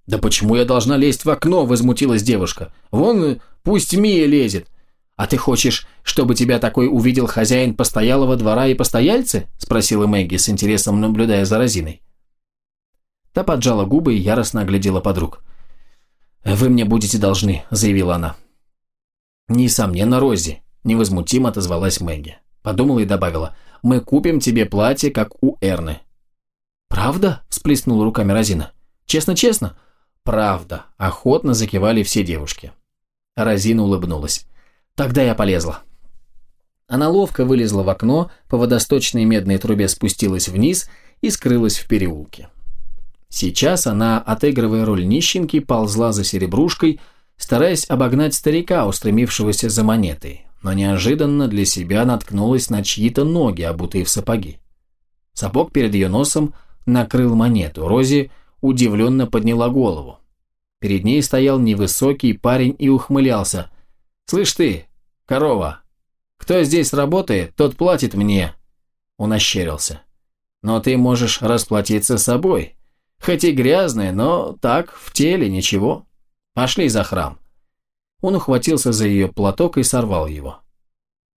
«Да почему я должна лезть в окно?» – возмутилась девушка. «Вон, пусть Мия лезет. А ты хочешь, чтобы тебя такой увидел хозяин постоялого двора и постояльцы?» – спросила Мэгги с интересом, наблюдая за Розиной. Та поджала губы и яростно оглядела подруг. «Вы мне будете должны», – заявила она. «Несомненно, Рози», – невозмутимо отозвалась Мэгги. Подумала и добавила. «Мы купим тебе платье, как у Эрны». «Правда?» – всплеснула руками Розина. «Честно-честно? «Правда», – охотно закивали все девушки. Розина улыбнулась. «Тогда я полезла». Она ловко вылезла в окно, по водосточной медной трубе спустилась вниз и скрылась в переулке. Сейчас она, отыгрывая роль нищенки, ползла за серебрушкой, стараясь обогнать старика, устремившегося за монетой, но неожиданно для себя наткнулась на чьи-то ноги, обутые в сапоги. Сапог перед ее носом накрыл монету. Рози удивленно подняла голову. Перед ней стоял невысокий парень и ухмылялся. «Слышь ты, корова, кто здесь работает, тот платит мне». Он ощерился. «Но ты можешь расплатиться собой. Хоть и грязная, но так, в теле, ничего. Пошли за храм». Он ухватился за ее платок и сорвал его.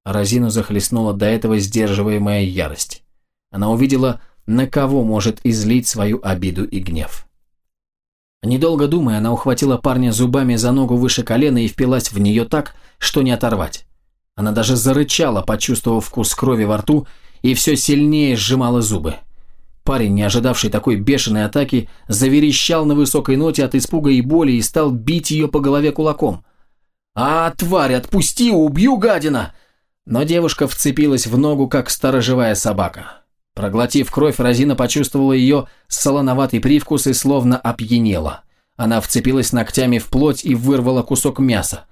Розину захлестнула до этого сдерживаемая ярость. Она увидела, на кого может излить свою обиду и гнев. Недолго думая, она ухватила парня зубами за ногу выше колена и впилась в нее так, что не оторвать. Она даже зарычала, почувствовав вкус крови во рту, и все сильнее сжимала зубы. Парень, не ожидавший такой бешеной атаки, заверещал на высокой ноте от испуга и боли и стал бить ее по голове кулаком. «А, тварь, отпусти, убью, гадина!» Но девушка вцепилась в ногу, как сторожевая собака. Проглотив кровь, Розина почувствовала ее солоноватый привкус и словно опьянела. Она вцепилась ногтями в плоть и вырвала кусок мяса.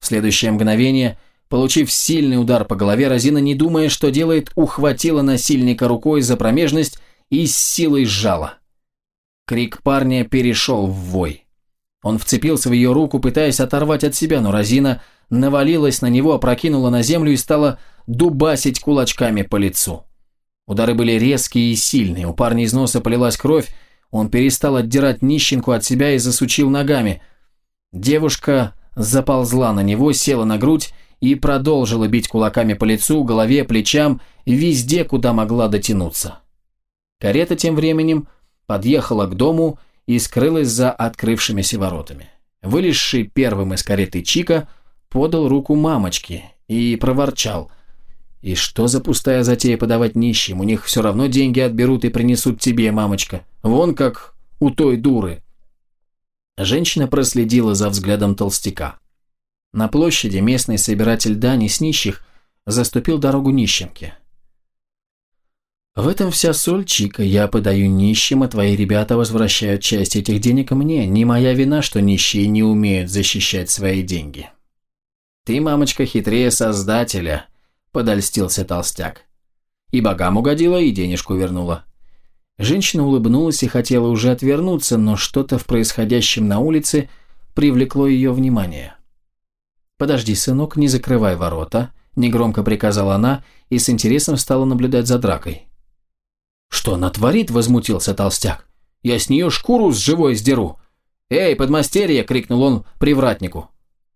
В следующее мгновение, получив сильный удар по голове, Розина, не думая, что делает, ухватила насильника рукой за промежность и с силой сжала. Крик парня перешел в вой. Он вцепился в ее руку, пытаясь оторвать от себя, но Розина навалилась на него, опрокинула на землю и стала дубасить кулачками по лицу. Удары были резкие и сильные, у парня из носа полилась кровь, он перестал отдирать нищенку от себя и засучил ногами. Девушка заползла на него, села на грудь и продолжила бить кулаками по лицу, голове, плечам, везде, куда могла дотянуться. Карета тем временем подъехала к дому и скрылась за открывшимися воротами. Вылезший первым из кареты Чика подал руку мамочке и проворчал – и что за пустая затея подавать нищим? У них все равно деньги отберут и принесут тебе, мамочка. Вон как у той дуры. Женщина проследила за взглядом толстяка. На площади местный собиратель дани с нищих заступил дорогу нищенке. В этом вся соль, Чика. Я подаю нищим, а твои ребята возвращают часть этих денег мне. Не моя вина, что нищие не умеют защищать свои деньги. Ты, мамочка, хитрее создателя, подольстился толстяк. И богам угодила, и денежку вернула. Женщина улыбнулась и хотела уже отвернуться, но что-то в происходящем на улице привлекло ее внимание. «Подожди, сынок, не закрывай ворота», – негромко приказала она и с интересом стала наблюдать за дракой. «Что она творит?» – возмутился толстяк. «Я с нее шкуру с живой сдеру!» «Эй, подмастерье!» – крикнул он привратнику.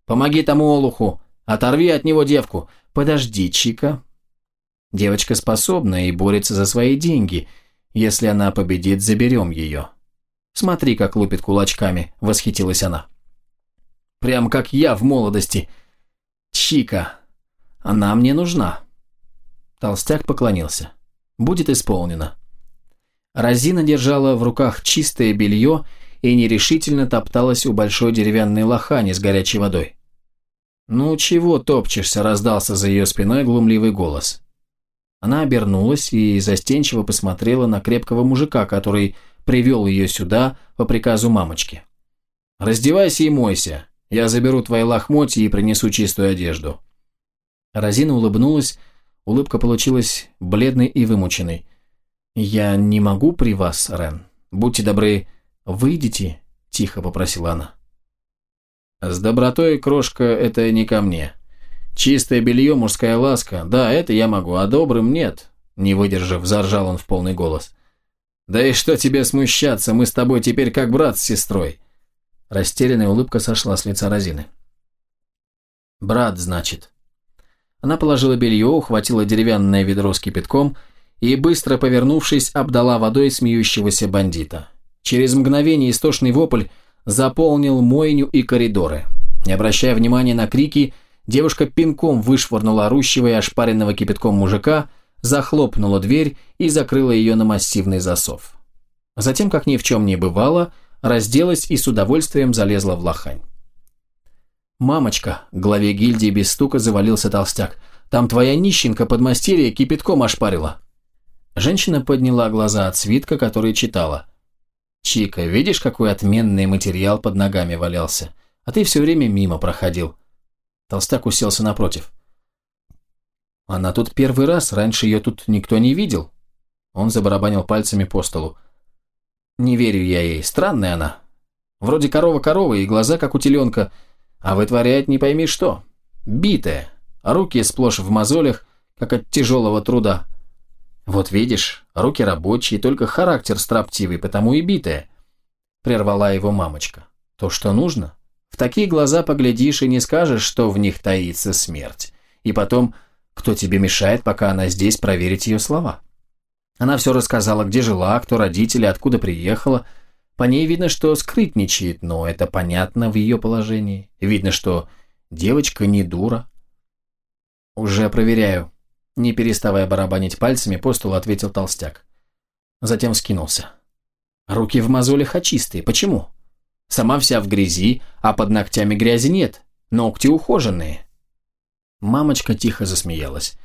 «Помоги тому олуху! Оторви от него девку! «Подожди, Чика». Девочка способна и борется за свои деньги. Если она победит, заберем ее. Смотри, как лупит кулачками, восхитилась она. Прям как я в молодости. Чика, она мне нужна. Толстяк поклонился. Будет исполнено. Розина держала в руках чистое белье и нерешительно топталась у большой деревянной лохани с горячей водой. «Ну чего топчешься?» – раздался за ее спиной глумливый голос. Она обернулась и застенчиво посмотрела на крепкого мужика, который привел ее сюда по приказу мамочки. «Раздевайся и мойся. Я заберу твои лохмотья и принесу чистую одежду». Розина улыбнулась, улыбка получилась бледной и вымученной. «Я не могу при вас, Рен. Будьте добры, выйдите», – тихо попросила она. С добротой, крошка, это не ко мне. Чистое белье, мужская ласка, да, это я могу, а добрым нет. Не выдержав, заржал он в полный голос. Да и что тебе смущаться, мы с тобой теперь как брат с сестрой. Растерянная улыбка сошла с лица Розины. Брат, значит. Она положила белье, ухватила деревянное ведро с кипятком и, быстро повернувшись, обдала водой смеющегося бандита. Через мгновение истошный вопль заполнил мойню и коридоры. Не обращая внимания на крики, девушка пинком вышвырнула орущего и ошпаренного кипятком мужика, захлопнула дверь и закрыла ее на массивный засов. Затем, как ни в чем не бывало, разделась и с удовольствием залезла в лохань. «Мамочка!» – главе гильдии без стука завалился толстяк. «Там твоя нищенка подмастерье кипятком ошпарила!» Женщина подняла глаза от свитка, который читала. «Чика, видишь, какой отменный материал под ногами валялся? А ты все время мимо проходил». Толстяк уселся напротив. «Она тут первый раз, раньше ее тут никто не видел». Он забарабанил пальцами по столу. «Не верю я ей, странная она. Вроде корова-корова и глаза, как у теленка, а вытворяет не пойми что. Битая, руки сплошь в мозолях, как от тяжелого труда. Вот видишь, руки рабочие, только характер строптивый, потому и битая. Прервала его мамочка. То, что нужно. В такие глаза поглядишь и не скажешь, что в них таится смерть. И потом, кто тебе мешает, пока она здесь, проверить ее слова? Она все рассказала, где жила, кто родители, откуда приехала. По ней видно, что скрытничает, но это понятно в ее положении. Видно, что девочка не дура. Уже проверяю. Не переставая барабанить пальцами, по столу ответил толстяк. Затем скинулся. Руки в мозолях, а чистые. Почему? Сама вся в грязи, а под ногтями грязи нет. Ногти ухоженные. Мамочка тихо засмеялась.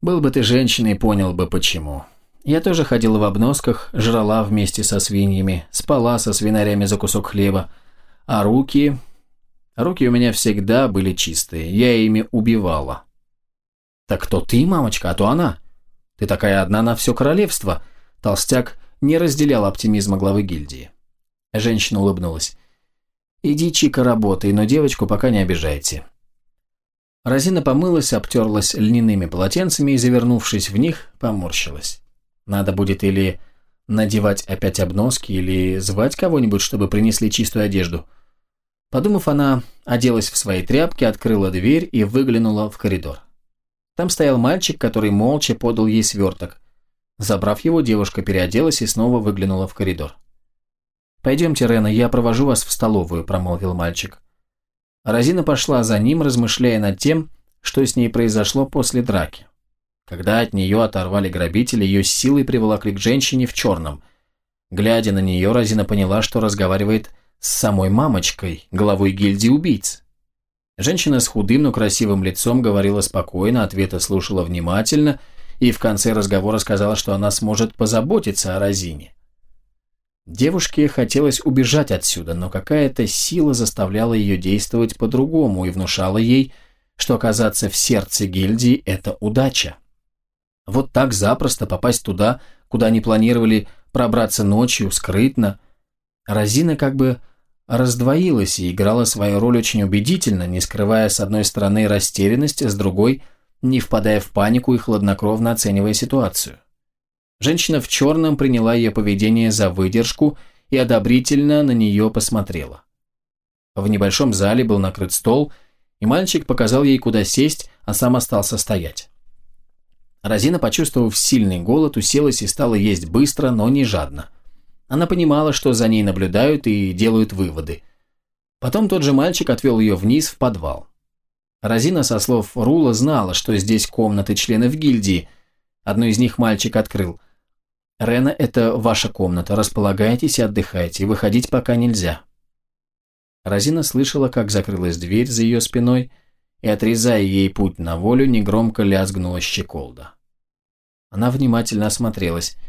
Был бы ты женщиной, понял бы почему. Я тоже ходила в обносках, жрала вместе со свиньями, спала со свинарями за кусок хлеба. А руки... Руки у меня всегда были чистые, я ими убивала. «Так кто ты, мамочка, а то она. Ты такая одна на все королевство». Толстяк не разделял оптимизма главы гильдии. Женщина улыбнулась. «Иди, Чика, работай, но девочку пока не обижайте». Розина помылась, обтерлась льняными полотенцами и, завернувшись в них, поморщилась. Надо будет или надевать опять обноски, или звать кого-нибудь, чтобы принесли чистую одежду. Подумав, она оделась в свои тряпки, открыла дверь и выглянула в коридор. Там стоял мальчик, который молча подал ей сверток. Забрав его, девушка переоделась и снова выглянула в коридор. «Пойдемте, Рена, я провожу вас в столовую», – промолвил мальчик. Розина пошла за ним, размышляя над тем, что с ней произошло после драки. Когда от нее оторвали грабители, ее силой приволокли к женщине в черном. Глядя на нее, Розина поняла, что разговаривает с самой мамочкой, главой гильдии убийц. Женщина с худым, но красивым лицом говорила спокойно, ответы слушала внимательно и в конце разговора сказала, что она сможет позаботиться о Розине. Девушке хотелось убежать отсюда, но какая-то сила заставляла ее действовать по-другому и внушала ей, что оказаться в сердце гильдии – это удача. Вот так запросто попасть туда, куда они планировали пробраться ночью, скрытно. Розина как бы раздвоилась и играла свою роль очень убедительно, не скрывая с одной стороны растерянности, с другой – не впадая в панику и хладнокровно оценивая ситуацию. Женщина в черном приняла ее поведение за выдержку и одобрительно на нее посмотрела. В небольшом зале был накрыт стол, и мальчик показал ей, куда сесть, а сам остался стоять. Розина, почувствовав сильный голод, уселась и стала есть быстро, но не жадно – она понимала, что за ней наблюдают и делают выводы. Потом тот же мальчик отвел ее вниз в подвал. Розина, со слов Рула, знала, что здесь комнаты членов гильдии. Одну из них мальчик открыл. «Рена, это ваша комната. Располагайтесь и отдыхайте. Выходить пока нельзя». Розина слышала, как закрылась дверь за ее спиной, и, отрезая ей путь на волю, негромко лязгнула щеколда. Она внимательно осмотрелась –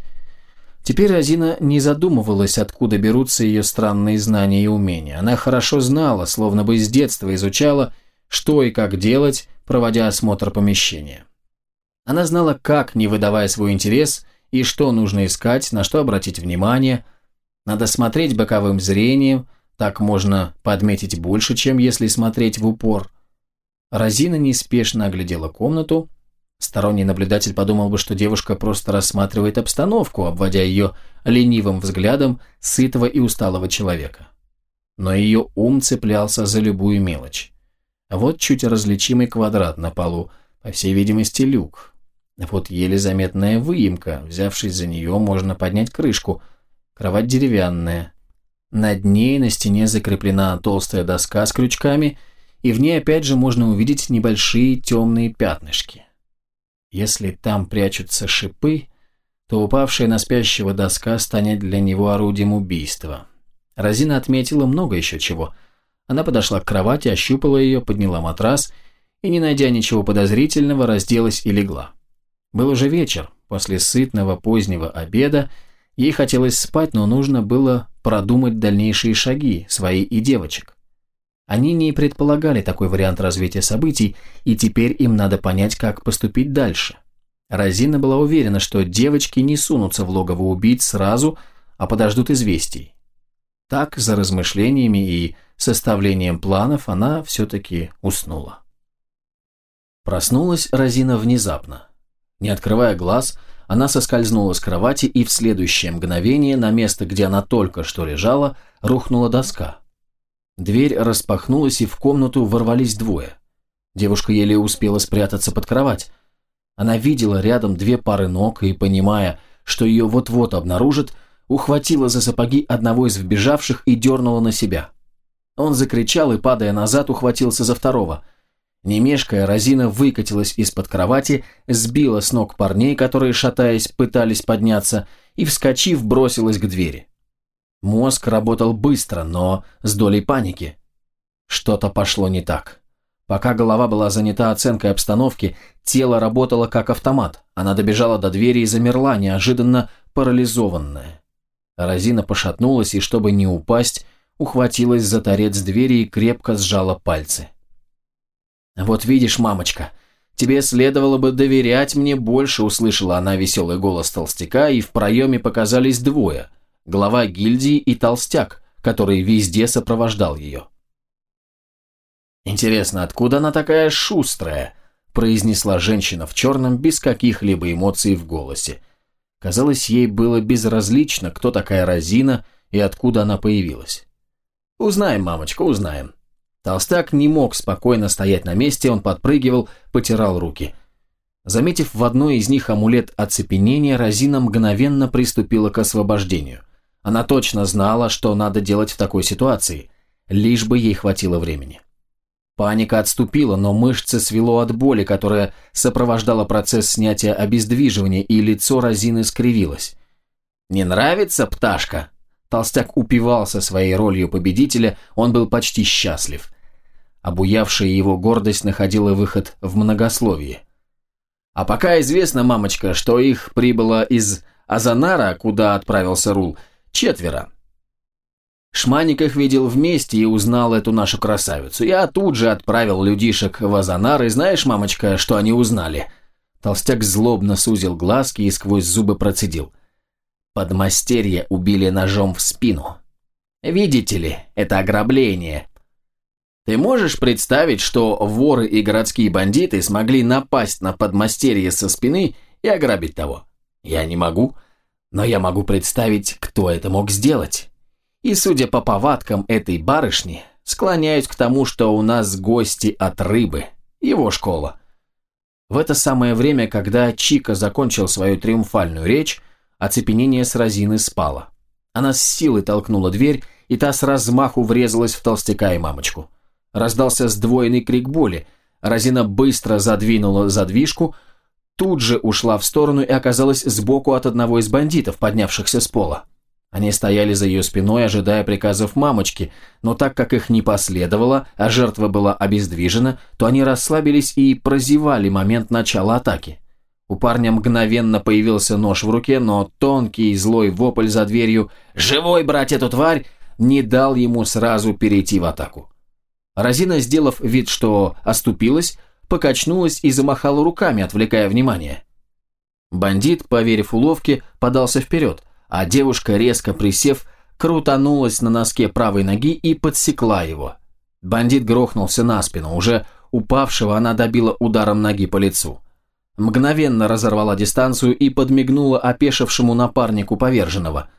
Теперь Азина не задумывалась, откуда берутся ее странные знания и умения. Она хорошо знала, словно бы с детства изучала, что и как делать, проводя осмотр помещения. Она знала, как, не выдавая свой интерес, и что нужно искать, на что обратить внимание. Надо смотреть боковым зрением, так можно подметить больше, чем если смотреть в упор. Розина неспешно оглядела комнату, Сторонний наблюдатель подумал бы, что девушка просто рассматривает обстановку, обводя ее ленивым взглядом сытого и усталого человека. Но ее ум цеплялся за любую мелочь. Вот чуть различимый квадрат на полу, по всей видимости, люк. Вот еле заметная выемка, взявшись за нее, можно поднять крышку. Кровать деревянная. Над ней на стене закреплена толстая доска с крючками, и в ней опять же можно увидеть небольшие темные пятнышки. Если там прячутся шипы, то упавшая на спящего доска станет для него орудием убийства. Розина отметила много еще чего. Она подошла к кровати, ощупала ее, подняла матрас и, не найдя ничего подозрительного, разделась и легла. Был уже вечер, после сытного позднего обеда, ей хотелось спать, но нужно было продумать дальнейшие шаги, свои и девочек. Они не предполагали такой вариант развития событий, и теперь им надо понять, как поступить дальше. Розина была уверена, что девочки не сунутся в логово убийц сразу, а подождут известий. Так, за размышлениями и составлением планов, она все-таки уснула. Проснулась Розина внезапно. Не открывая глаз, она соскользнула с кровати, и в следующее мгновение на место, где она только что лежала, рухнула доска. Дверь распахнулась, и в комнату ворвались двое. Девушка еле успела спрятаться под кровать. Она видела рядом две пары ног и, понимая, что ее вот-вот обнаружат, ухватила за сапоги одного из вбежавших и дернула на себя. Он закричал и, падая назад, ухватился за второго. Не мешкая, Розина выкатилась из-под кровати, сбила с ног парней, которые, шатаясь, пытались подняться, и, вскочив, бросилась к двери. Мозг работал быстро, но с долей паники. Что-то пошло не так. Пока голова была занята оценкой обстановки, тело работало как автомат. Она добежала до двери и замерла, неожиданно парализованная. Розина пошатнулась и, чтобы не упасть, ухватилась за торец двери и крепко сжала пальцы. «Вот видишь, мамочка, тебе следовало бы доверять мне больше», услышала она веселый голос толстяка, и в проеме показались двое – глава гильдии и толстяк, который везде сопровождал ее. «Интересно, откуда она такая шустрая?» произнесла женщина в черном без каких-либо эмоций в голосе. Казалось, ей было безразлично, кто такая Розина и откуда она появилась. «Узнаем, мамочка, узнаем». Толстяк не мог спокойно стоять на месте, он подпрыгивал, потирал руки. Заметив в одной из них амулет оцепенения, Розина мгновенно приступила к освобождению – она точно знала, что надо делать в такой ситуации, лишь бы ей хватило времени. Паника отступила, но мышцы свело от боли, которая сопровождала процесс снятия обездвиживания, и лицо Розины скривилось. «Не нравится, пташка?» Толстяк упивался своей ролью победителя, он был почти счастлив. Обуявшая его гордость находила выход в многословие. «А пока известно, мамочка, что их прибыло из Азанара, куда отправился Рул, Четверо. Шманик их видел вместе и узнал эту нашу красавицу. Я тут же отправил людишек в Азанар, и знаешь, мамочка, что они узнали?» Толстяк злобно сузил глазки и сквозь зубы процедил. Подмастерье убили ножом в спину. Видите ли, это ограбление. Ты можешь представить, что воры и городские бандиты смогли напасть на подмастерье со спины и ограбить того? Я не могу. Но я могу представить, кто это мог сделать. И судя по повадкам этой барышни, склоняюсь к тому, что у нас гости от рыбы, его школа. В это самое время, когда Чика закончил свою триумфальную речь, оцепенение с Розины спало. Она с силой толкнула дверь, и та с размаху врезалась в толстяка и мамочку. Раздался сдвоенный крик боли. Розина быстро задвинула задвижку, тут же ушла в сторону и оказалась сбоку от одного из бандитов, поднявшихся с пола. Они стояли за ее спиной, ожидая приказов мамочки, но так как их не последовало, а жертва была обездвижена, то они расслабились и прозевали момент начала атаки. У парня мгновенно появился нож в руке, но тонкий и злой вопль за дверью «Живой, брать эту тварь!» не дал ему сразу перейти в атаку. Розина, сделав вид, что оступилась, покачнулась и замахала руками, отвлекая внимание. Бандит, поверив уловке, подался вперед, а девушка, резко присев, крутанулась на носке правой ноги и подсекла его. Бандит грохнулся на спину, уже упавшего она добила ударом ноги по лицу. Мгновенно разорвала дистанцию и подмигнула опешившему напарнику поверженного.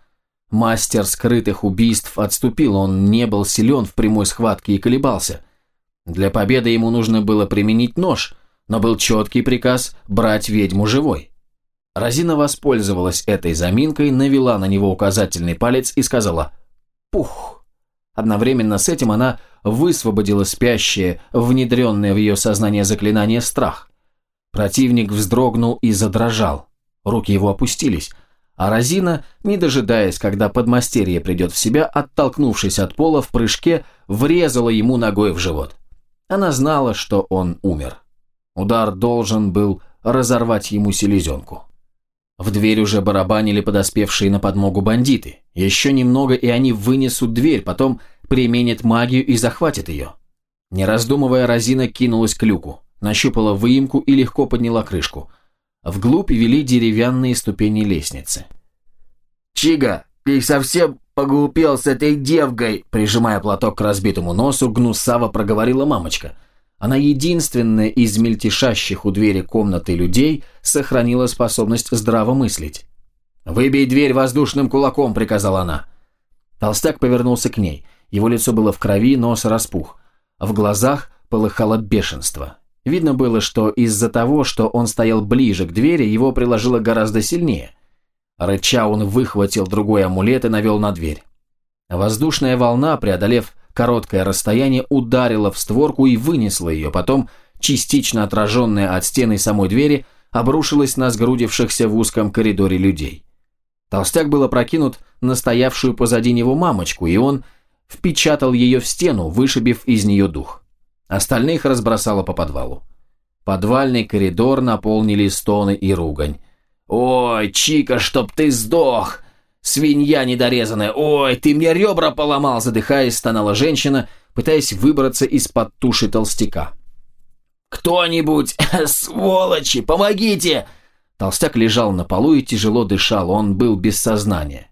Мастер скрытых убийств отступил, он не был силен в прямой схватке и колебался – для победы ему нужно было применить нож, но был четкий приказ брать ведьму живой. Розина воспользовалась этой заминкой, навела на него указательный палец и сказала «Пух». Одновременно с этим она высвободила спящее, внедренное в ее сознание заклинание страх. Противник вздрогнул и задрожал. Руки его опустились. А Розина, не дожидаясь, когда подмастерье придет в себя, оттолкнувшись от пола в прыжке, врезала ему ногой в живот. Она знала, что он умер. Удар должен был разорвать ему селезенку. В дверь уже барабанили подоспевшие на подмогу бандиты. Еще немного, и они вынесут дверь, потом применят магию и захватят ее. Не раздумывая, Розина кинулась к люку, нащупала выемку и легко подняла крышку. Вглубь вели деревянные ступени лестницы. «Чига, ты совсем поглупел с этой девкой!» Прижимая платок к разбитому носу, гнусаво проговорила мамочка. Она единственная из мельтешащих у двери комнаты людей сохранила способность здраво мыслить. «Выбей дверь воздушным кулаком», — приказала она. Толстяк повернулся к ней. Его лицо было в крови, нос распух. В глазах полыхало бешенство. Видно было, что из-за того, что он стоял ближе к двери, его приложило гораздо сильнее. Рыча он выхватил другой амулет и навел на дверь. Воздушная волна, преодолев короткое расстояние, ударила в створку и вынесла ее, потом, частично отраженная от стены самой двери, обрушилась на сгрудившихся в узком коридоре людей. Толстяк был опрокинут на стоявшую позади него мамочку, и он впечатал ее в стену, вышибив из нее дух. Остальных разбросало по подвалу. Подвальный коридор наполнили стоны и ругань. «Ой, Чика, чтоб ты сдох! Свинья недорезанная! Ой, ты мне ребра поломал!» Задыхаясь, стонала женщина, пытаясь выбраться из-под туши толстяка. «Кто-нибудь! (laughs) Сволочи! Помогите!» Толстяк лежал на полу и тяжело дышал, он был без сознания.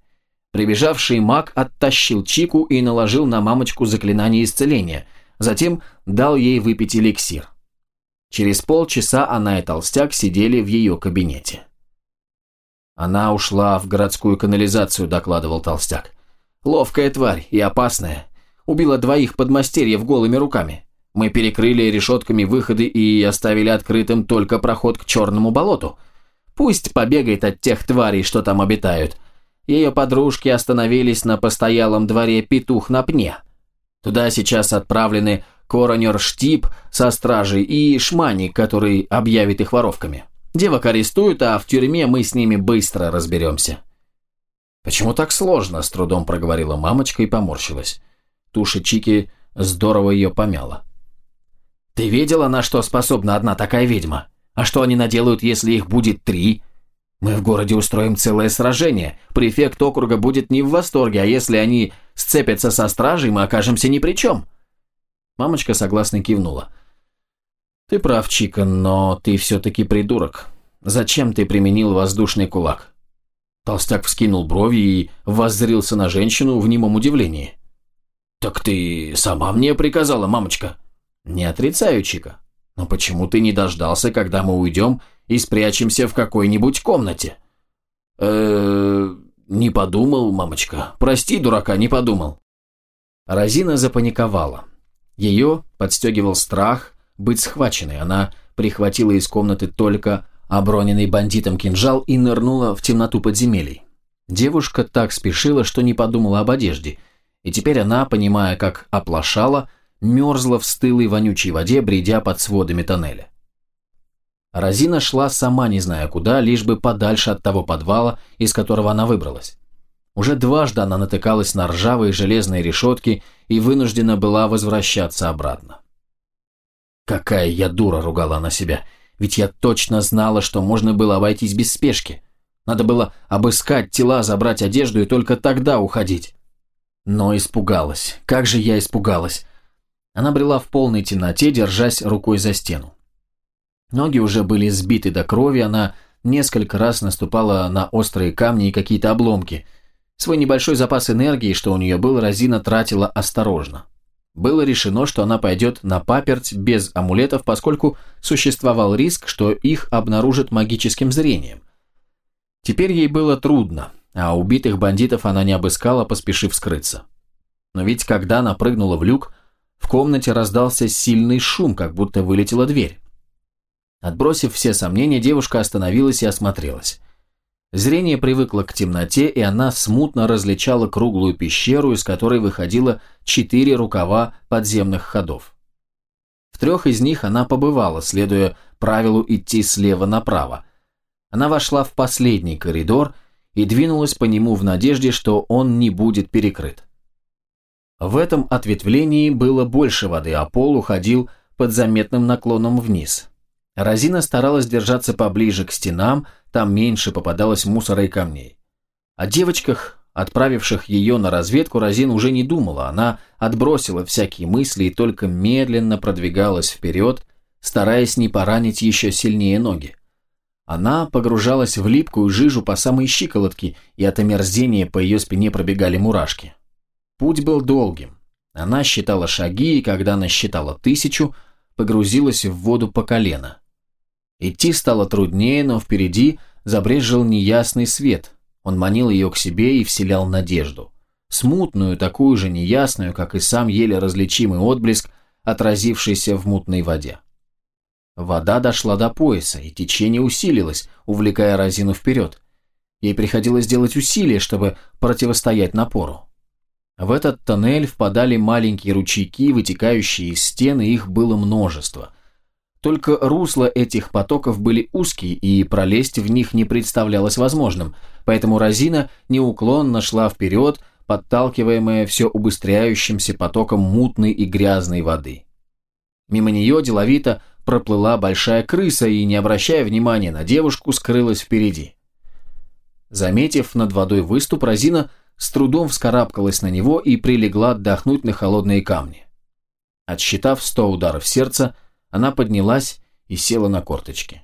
Прибежавший маг оттащил Чику и наложил на мамочку заклинание исцеления, затем дал ей выпить эликсир. Через полчаса она и толстяк сидели в ее кабинете. «Она ушла в городскую канализацию», – докладывал толстяк. «Ловкая тварь и опасная. Убила двоих подмастерьев голыми руками. Мы перекрыли решетками выходы и оставили открытым только проход к черному болоту. Пусть побегает от тех тварей, что там обитают. Ее подружки остановились на постоялом дворе «Петух на пне». Туда сейчас отправлены коронер Штип со стражей и Шманик, который объявит их воровками. Девок арестуют, а в тюрьме мы с ними быстро разберемся». «Почему так сложно?» – с трудом проговорила мамочка и поморщилась. Туша Чики здорово ее помяла. «Ты видела, на что способна одна такая ведьма? А что они наделают, если их будет три? Мы в городе устроим целое сражение. Префект округа будет не в восторге, а если они сцепятся со стражей, мы окажемся ни при чем». Мамочка согласно кивнула. «Ты прав, Чика, но ты все-таки придурок. Зачем ты применил воздушный кулак?» Толстяк вскинул брови и воззрился на женщину в немом удивлении. «Так ты сама мне приказала, мамочка?» «Не отрицаю, Чика. Но почему ты не дождался, когда мы уйдем и спрячемся в какой-нибудь комнате?» э не подумал, мамочка. Прости, дурака, не подумал». Розина запаниковала. Ее подстегивал страх, быть схваченной. Она прихватила из комнаты только оброненный бандитом кинжал и нырнула в темноту подземелий. Девушка так спешила, что не подумала об одежде, и теперь она, понимая, как оплошала, мерзла в стылой вонючей воде, бредя под сводами тоннеля. Розина шла сама не зная куда, лишь бы подальше от того подвала, из которого она выбралась. Уже дважды она натыкалась на ржавые железные решетки и вынуждена была возвращаться обратно. Какая я дура, ругала она себя. Ведь я точно знала, что можно было обойтись без спешки. Надо было обыскать тела, забрать одежду и только тогда уходить. Но испугалась. Как же я испугалась. Она брела в полной темноте, держась рукой за стену. Ноги уже были сбиты до крови, она несколько раз наступала на острые камни и какие-то обломки. Свой небольшой запас энергии, что у нее был, Розина тратила осторожно было решено, что она пойдет на паперть без амулетов, поскольку существовал риск, что их обнаружат магическим зрением. Теперь ей было трудно, а убитых бандитов она не обыскала, поспешив скрыться. Но ведь когда она прыгнула в люк, в комнате раздался сильный шум, как будто вылетела дверь. Отбросив все сомнения, девушка остановилась и осмотрелась. Зрение привыкло к темноте, и она смутно различала круглую пещеру, из которой выходило четыре рукава подземных ходов. В трех из них она побывала, следуя правилу идти слева направо. Она вошла в последний коридор и двинулась по нему в надежде, что он не будет перекрыт. В этом ответвлении было больше воды, а пол уходил под заметным наклоном вниз. Розина старалась держаться поближе к стенам, там меньше попадалось мусора и камней. О девочках, отправивших ее на разведку, Розин уже не думала, она отбросила всякие мысли и только медленно продвигалась вперед, стараясь не поранить еще сильнее ноги. Она погружалась в липкую жижу по самой щиколотке, и от омерзения по ее спине пробегали мурашки. Путь был долгим. Она считала шаги, и когда она считала тысячу, погрузилась в воду по колено. Идти стало труднее, но впереди забрезжил неясный свет. Он манил ее к себе и вселял надежду. Смутную, такую же неясную, как и сам еле различимый отблеск, отразившийся в мутной воде. Вода дошла до пояса, и течение усилилось, увлекая Розину вперед. Ей приходилось делать усилия, чтобы противостоять напору. В этот тоннель впадали маленькие ручейки, вытекающие из стены, их было множество. Только русла этих потоков были узкие, и пролезть в них не представлялось возможным, поэтому Розина неуклонно шла вперед, подталкиваемая все убыстряющимся потоком мутной и грязной воды. Мимо нее деловито проплыла большая крыса и, не обращая внимания на девушку, скрылась впереди. Заметив над водой выступ, Розина с трудом вскарабкалась на него и прилегла отдохнуть на холодные камни. Отсчитав сто ударов сердца, она поднялась и села на корточки.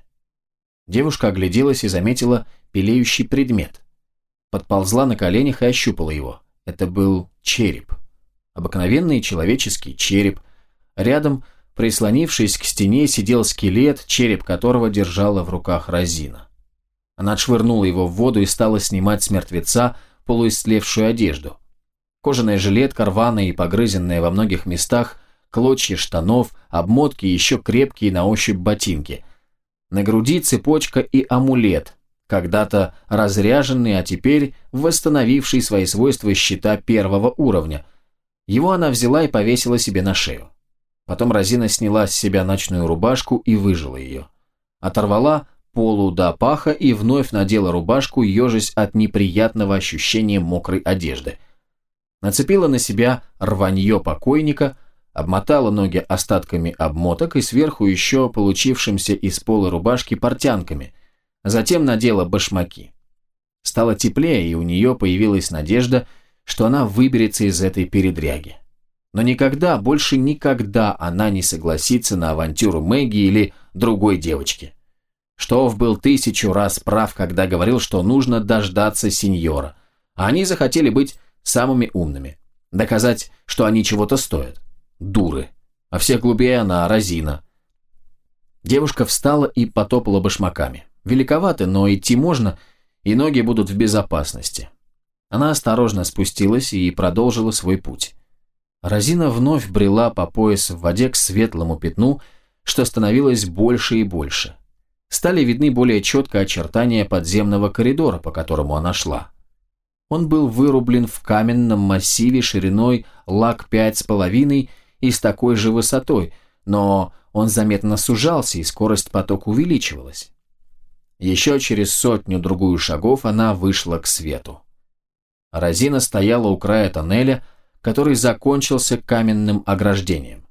Девушка огляделась и заметила пелеющий предмет. Подползла на коленях и ощупала его. Это был череп. Обыкновенный человеческий череп. Рядом – Прислонившись к стене, сидел скелет, череп которого держала в руках Розина. Она отшвырнула его в воду и стала снимать с мертвеца полуистлевшую одежду. Кожаная жилетка, рваная и погрызенная во многих местах, клочья штанов, обмотки и еще крепкие на ощупь ботинки. На груди цепочка и амулет, когда-то разряженный, а теперь восстановивший свои свойства щита первого уровня. Его она взяла и повесила себе на шею. Потом Розина сняла с себя ночную рубашку и выжила ее. Оторвала полу до паха и вновь надела рубашку, ежась от неприятного ощущения мокрой одежды. Нацепила на себя рванье покойника, обмотала ноги остатками обмоток и сверху еще получившимся из пола рубашки портянками, затем надела башмаки. Стало теплее, и у нее появилась надежда, что она выберется из этой передряги. Но никогда, больше никогда она не согласится на авантюру Мэгги или другой девочки. Штоф был тысячу раз прав, когда говорил, что нужно дождаться сеньора. А они захотели быть самыми умными. Доказать, что они чего-то стоят. Дуры. А всех глупее она, Розина. Девушка встала и потопала башмаками. Великоваты, но идти можно, и ноги будут в безопасности. Она осторожно спустилась и продолжила свой путь. Розина вновь брела по пояс в воде к светлому пятну, что становилось больше и больше. Стали видны более четко очертания подземного коридора, по которому она шла. Он был вырублен в каменном массиве шириной лак пять с половиной и с такой же высотой, но он заметно сужался и скорость потока увеличивалась. Еще через сотню-другую шагов она вышла к свету. Розина стояла у края тоннеля, который закончился каменным ограждением.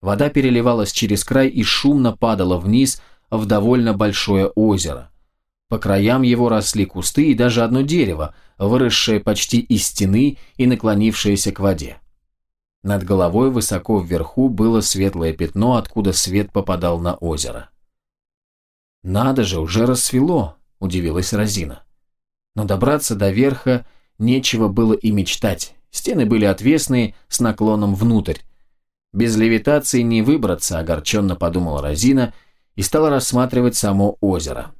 Вода переливалась через край и шумно падала вниз в довольно большое озеро. По краям его росли кусты и даже одно дерево, выросшее почти из стены и наклонившееся к воде. Над головой высоко вверху было светлое пятно, откуда свет попадал на озеро. «Надо же, уже рассвело», – удивилась Розина. Но добраться до верха нечего было и мечтать. Стены были отвесные, с наклоном внутрь. Без левитации не выбраться, огорченно подумала Розина и стала рассматривать само озеро.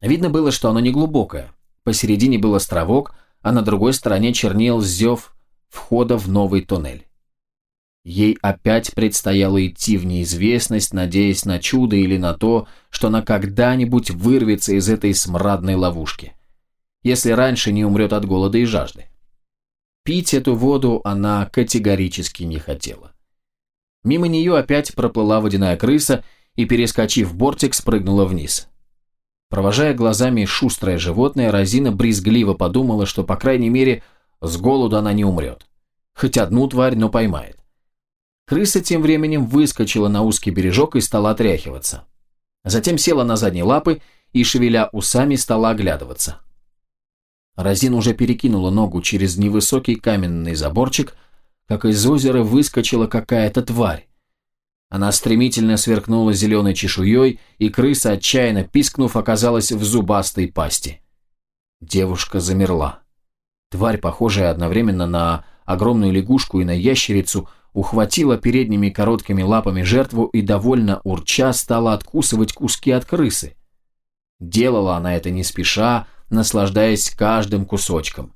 Видно было, что оно не глубокое. Посередине был островок, а на другой стороне чернел зев входа в новый туннель. Ей опять предстояло идти в неизвестность, надеясь на чудо или на то, что она когда-нибудь вырвется из этой смрадной ловушки. Если раньше не умрет от голода и жажды. Пить эту воду она категорически не хотела. Мимо нее опять проплыла водяная крыса и, перескочив бортик, спрыгнула вниз. Провожая глазами шустрое животное, Розина брезгливо подумала, что, по крайней мере, с голоду она не умрет. Хоть одну тварь, но поймает. Крыса тем временем выскочила на узкий бережок и стала отряхиваться. Затем села на задние лапы и, шевеля усами, стала оглядываться. Розин уже перекинула ногу через невысокий каменный заборчик, как из озера выскочила какая-то тварь. Она стремительно сверкнула зеленой чешуей, и крыса, отчаянно пискнув, оказалась в зубастой пасти. Девушка замерла. Тварь, похожая одновременно на огромную лягушку и на ящерицу, ухватила передними короткими лапами жертву и, довольно урча, стала откусывать куски от крысы. Делала она это не спеша, наслаждаясь каждым кусочком.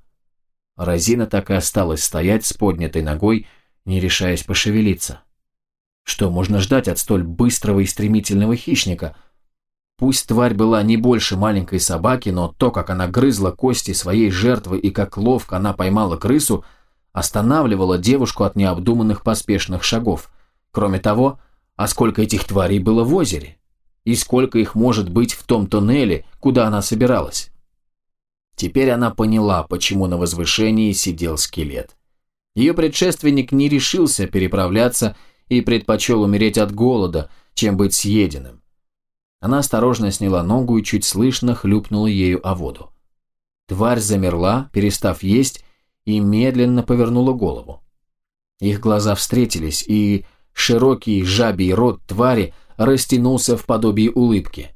Розина так и осталась стоять с поднятой ногой, не решаясь пошевелиться. Что можно ждать от столь быстрого и стремительного хищника? Пусть тварь была не больше маленькой собаки, но то, как она грызла кости своей жертвы и как ловко она поймала крысу, останавливало девушку от необдуманных поспешных шагов. Кроме того, а сколько этих тварей было в озере? И сколько их может быть в том туннеле, куда она собиралась? Теперь она поняла, почему на возвышении сидел скелет. Ее предшественник не решился переправляться и предпочел умереть от голода, чем быть съеденным. Она осторожно сняла ногу и чуть слышно хлюпнула ею о воду. Тварь замерла, перестав есть, и медленно повернула голову. Их глаза встретились, и широкий жабий рот твари растянулся в подобии улыбки.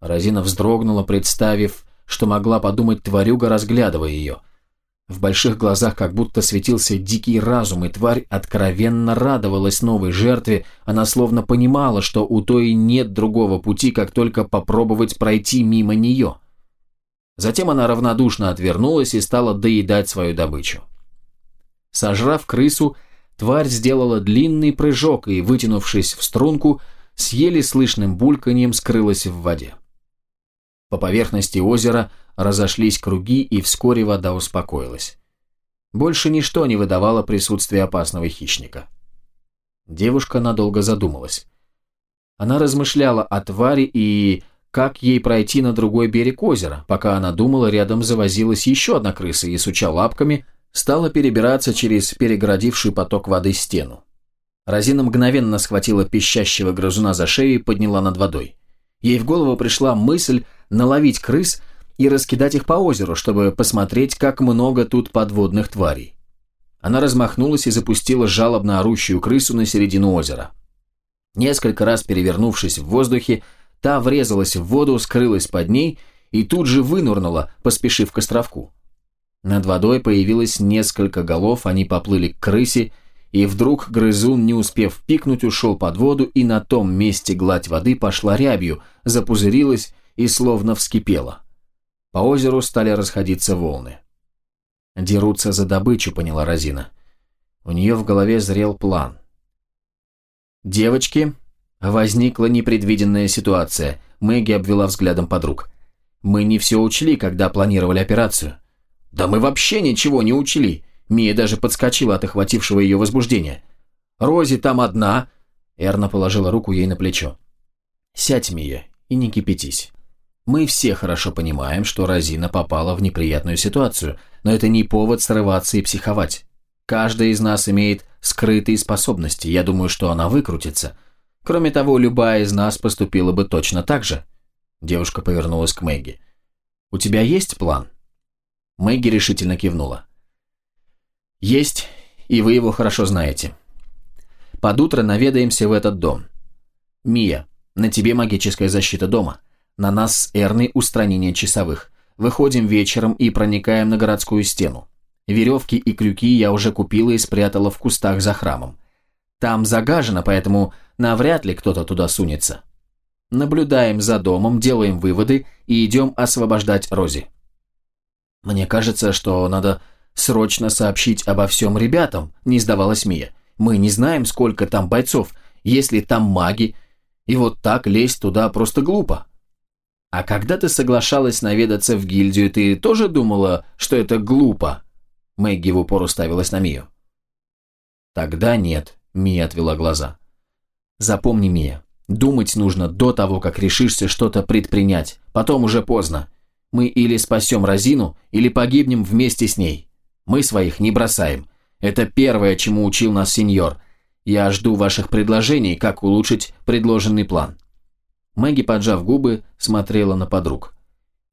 Розина вздрогнула, представив, что могла подумать тварюга, разглядывая ее – в больших глазах как будто светился дикий разум, и тварь откровенно радовалась новой жертве, она словно понимала, что у той нет другого пути, как только попробовать пройти мимо нее. Затем она равнодушно отвернулась и стала доедать свою добычу. Сожрав крысу, тварь сделала длинный прыжок и, вытянувшись в струнку, с еле слышным бульканьем скрылась в воде. По поверхности озера разошлись круги, и вскоре вода успокоилась. Больше ничто не выдавало присутствия опасного хищника. Девушка надолго задумалась. Она размышляла о твари и как ей пройти на другой берег озера. Пока она думала, рядом завозилась еще одна крыса и, суча лапками, стала перебираться через перегородивший поток воды стену. Розина мгновенно схватила пищащего грызуна за шею и подняла над водой. Ей в голову пришла мысль наловить крыс и раскидать их по озеру, чтобы посмотреть, как много тут подводных тварей. Она размахнулась и запустила жалобно орущую крысу на середину озера. Несколько раз перевернувшись в воздухе, та врезалась в воду, скрылась под ней и тут же вынурнула, поспешив к островку. Над водой появилось несколько голов, они поплыли к крысе, и вдруг грызун, не успев пикнуть, ушел под воду, и на том месте гладь воды пошла рябью, запузырилась и словно вскипела. По озеру стали расходиться волны. «Дерутся за добычу», — поняла Розина. У нее в голове зрел план. «Девочки», возникла непредвиденная ситуация. Мэгги обвела взглядом подруг. «Мы не все учли, когда планировали операцию». «Да мы вообще ничего не учли!» Мия даже подскочила от охватившего ее возбуждения. «Рози там одна!» Эрна положила руку ей на плечо. «Сядь, Мия, и не кипятись. Мы все хорошо понимаем, что Розина попала в неприятную ситуацию, но это не повод срываться и психовать. Каждый из нас имеет скрытые способности, я думаю, что она выкрутится. Кроме того, любая из нас поступила бы точно так же. Девушка повернулась к Мэгги. «У тебя есть план?» Мэгги решительно кивнула. «Есть, и вы его хорошо знаете. Под утро наведаемся в этот дом. Мия, на тебе магическая защита дома. На нас с Эрной устранение часовых. Выходим вечером и проникаем на городскую стену. Веревки и крюки я уже купила и спрятала в кустах за храмом. Там загажено, поэтому навряд ли кто-то туда сунется. Наблюдаем за домом, делаем выводы и идем освобождать Рози. Мне кажется, что надо срочно сообщить обо всем ребятам, не сдавалась Мия. Мы не знаем, сколько там бойцов, если там маги, и вот так лезть туда просто глупо. А когда ты соглашалась наведаться в гильдию, ты тоже думала, что это глупо?» Мэгги в упор уставилась на Мию. «Тогда нет», — Мия отвела глаза. «Запомни, Мия, Думать нужно до того, как решишься что-то предпринять. Потом уже поздно. Мы или спасем Розину, или погибнем вместе с ней. Мы своих не бросаем. Это первое, чему учил нас сеньор. Я жду ваших предложений, как улучшить предложенный план». Мэгги, поджав губы, смотрела на подруг.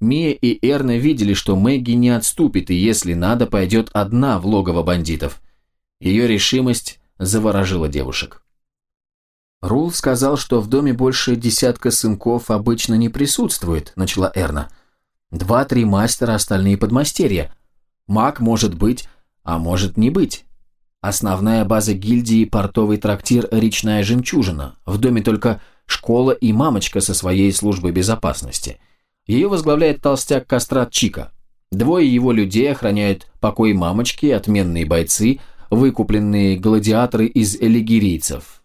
Мия и Эрна видели, что Мэгги не отступит и, если надо, пойдет одна в логово бандитов. Ее решимость заворожила девушек. «Рул сказал, что в доме больше десятка сынков обычно не присутствует», – начала Эрна. «Два-три мастера, остальные подмастерья. Маг может быть, а может не быть. Основная база гильдии – портовый трактир «Речная жемчужина». В доме только школа и мамочка со своей службой безопасности. Ее возглавляет толстяк Кастрат Чика. Двое его людей охраняют покой мамочки, отменные бойцы, выкупленные гладиаторы из элегирийцев,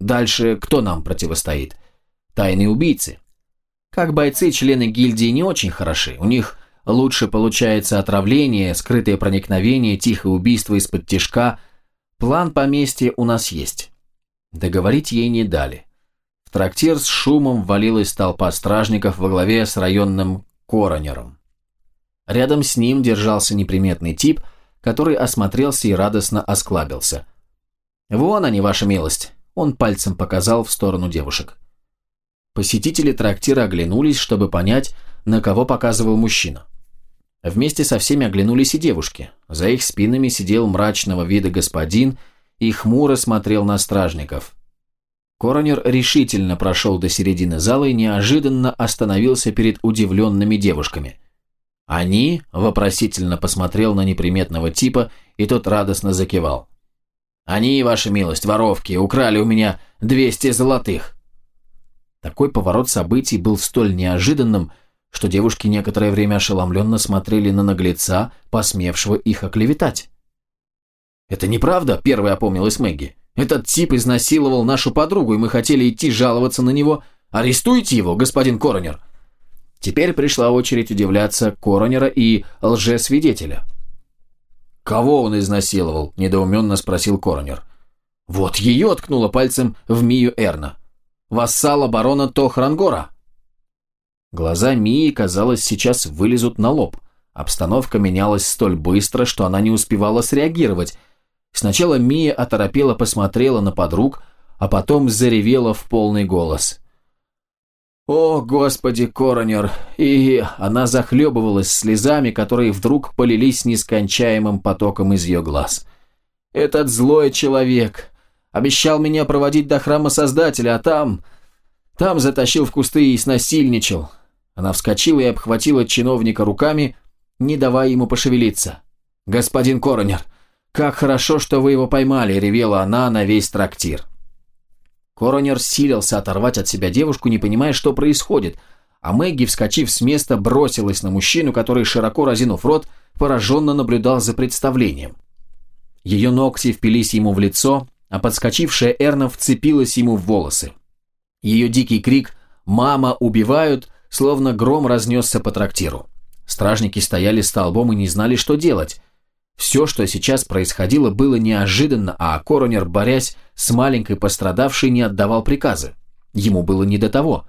Дальше кто нам противостоит? Тайные убийцы. Как бойцы, члены гильдии не очень хороши. У них лучше получается отравление, скрытое проникновение, тихое убийство из-под тишка. План поместья у нас есть. Договорить ей не дали. В трактир с шумом ввалилась толпа стражников во главе с районным коронером. Рядом с ним держался неприметный тип, который осмотрелся и радостно осклабился. «Вон они, ваша милость. Он пальцем показал в сторону девушек. Посетители трактира оглянулись, чтобы понять, на кого показывал мужчина. Вместе со всеми оглянулись и девушки. За их спинами сидел мрачного вида господин и хмуро смотрел на стражников. Коронер решительно прошел до середины зала и неожиданно остановился перед удивленными девушками. Они вопросительно посмотрел на неприметного типа, и тот радостно закивал. Они, ваша милость, воровки, украли у меня 200 золотых. Такой поворот событий был столь неожиданным, что девушки некоторое время ошеломленно смотрели на наглеца, посмевшего их оклеветать. «Это неправда», — первая опомнилась Мэгги. «Этот тип изнасиловал нашу подругу, и мы хотели идти жаловаться на него. Арестуйте его, господин Коронер». Теперь пришла очередь удивляться Коронера и лжесвидетеля. «Кого он изнасиловал?» – недоуменно спросил коронер. «Вот ее ткнула пальцем в Мию Эрна. Вассала барона Тохрангора». Глаза Мии, казалось, сейчас вылезут на лоб. Обстановка менялась столь быстро, что она не успевала среагировать. Сначала Мия оторопела посмотрела на подруг, а потом заревела в полный голос. «О, господи, коронер!» И она захлебывалась слезами, которые вдруг полились нескончаемым потоком из ее глаз. «Этот злой человек обещал меня проводить до храма Создателя, а там... Там затащил в кусты и снасильничал». Она вскочила и обхватила чиновника руками, не давая ему пошевелиться. «Господин коронер, как хорошо, что вы его поймали!» — ревела она на весь трактир. Коронер силился оторвать от себя девушку, не понимая, что происходит, а Мэгги, вскочив с места, бросилась на мужчину, который, широко разинув рот, пораженно наблюдал за представлением. Ее ногти впились ему в лицо, а подскочившая Эрна вцепилась ему в волосы. Ее дикий крик «Мама, убивают!» словно гром разнесся по трактиру. Стражники стояли столбом и не знали, что делать. Все, что сейчас происходило, было неожиданно, а коронер, борясь с маленькой пострадавшей, не отдавал приказы. Ему было не до того.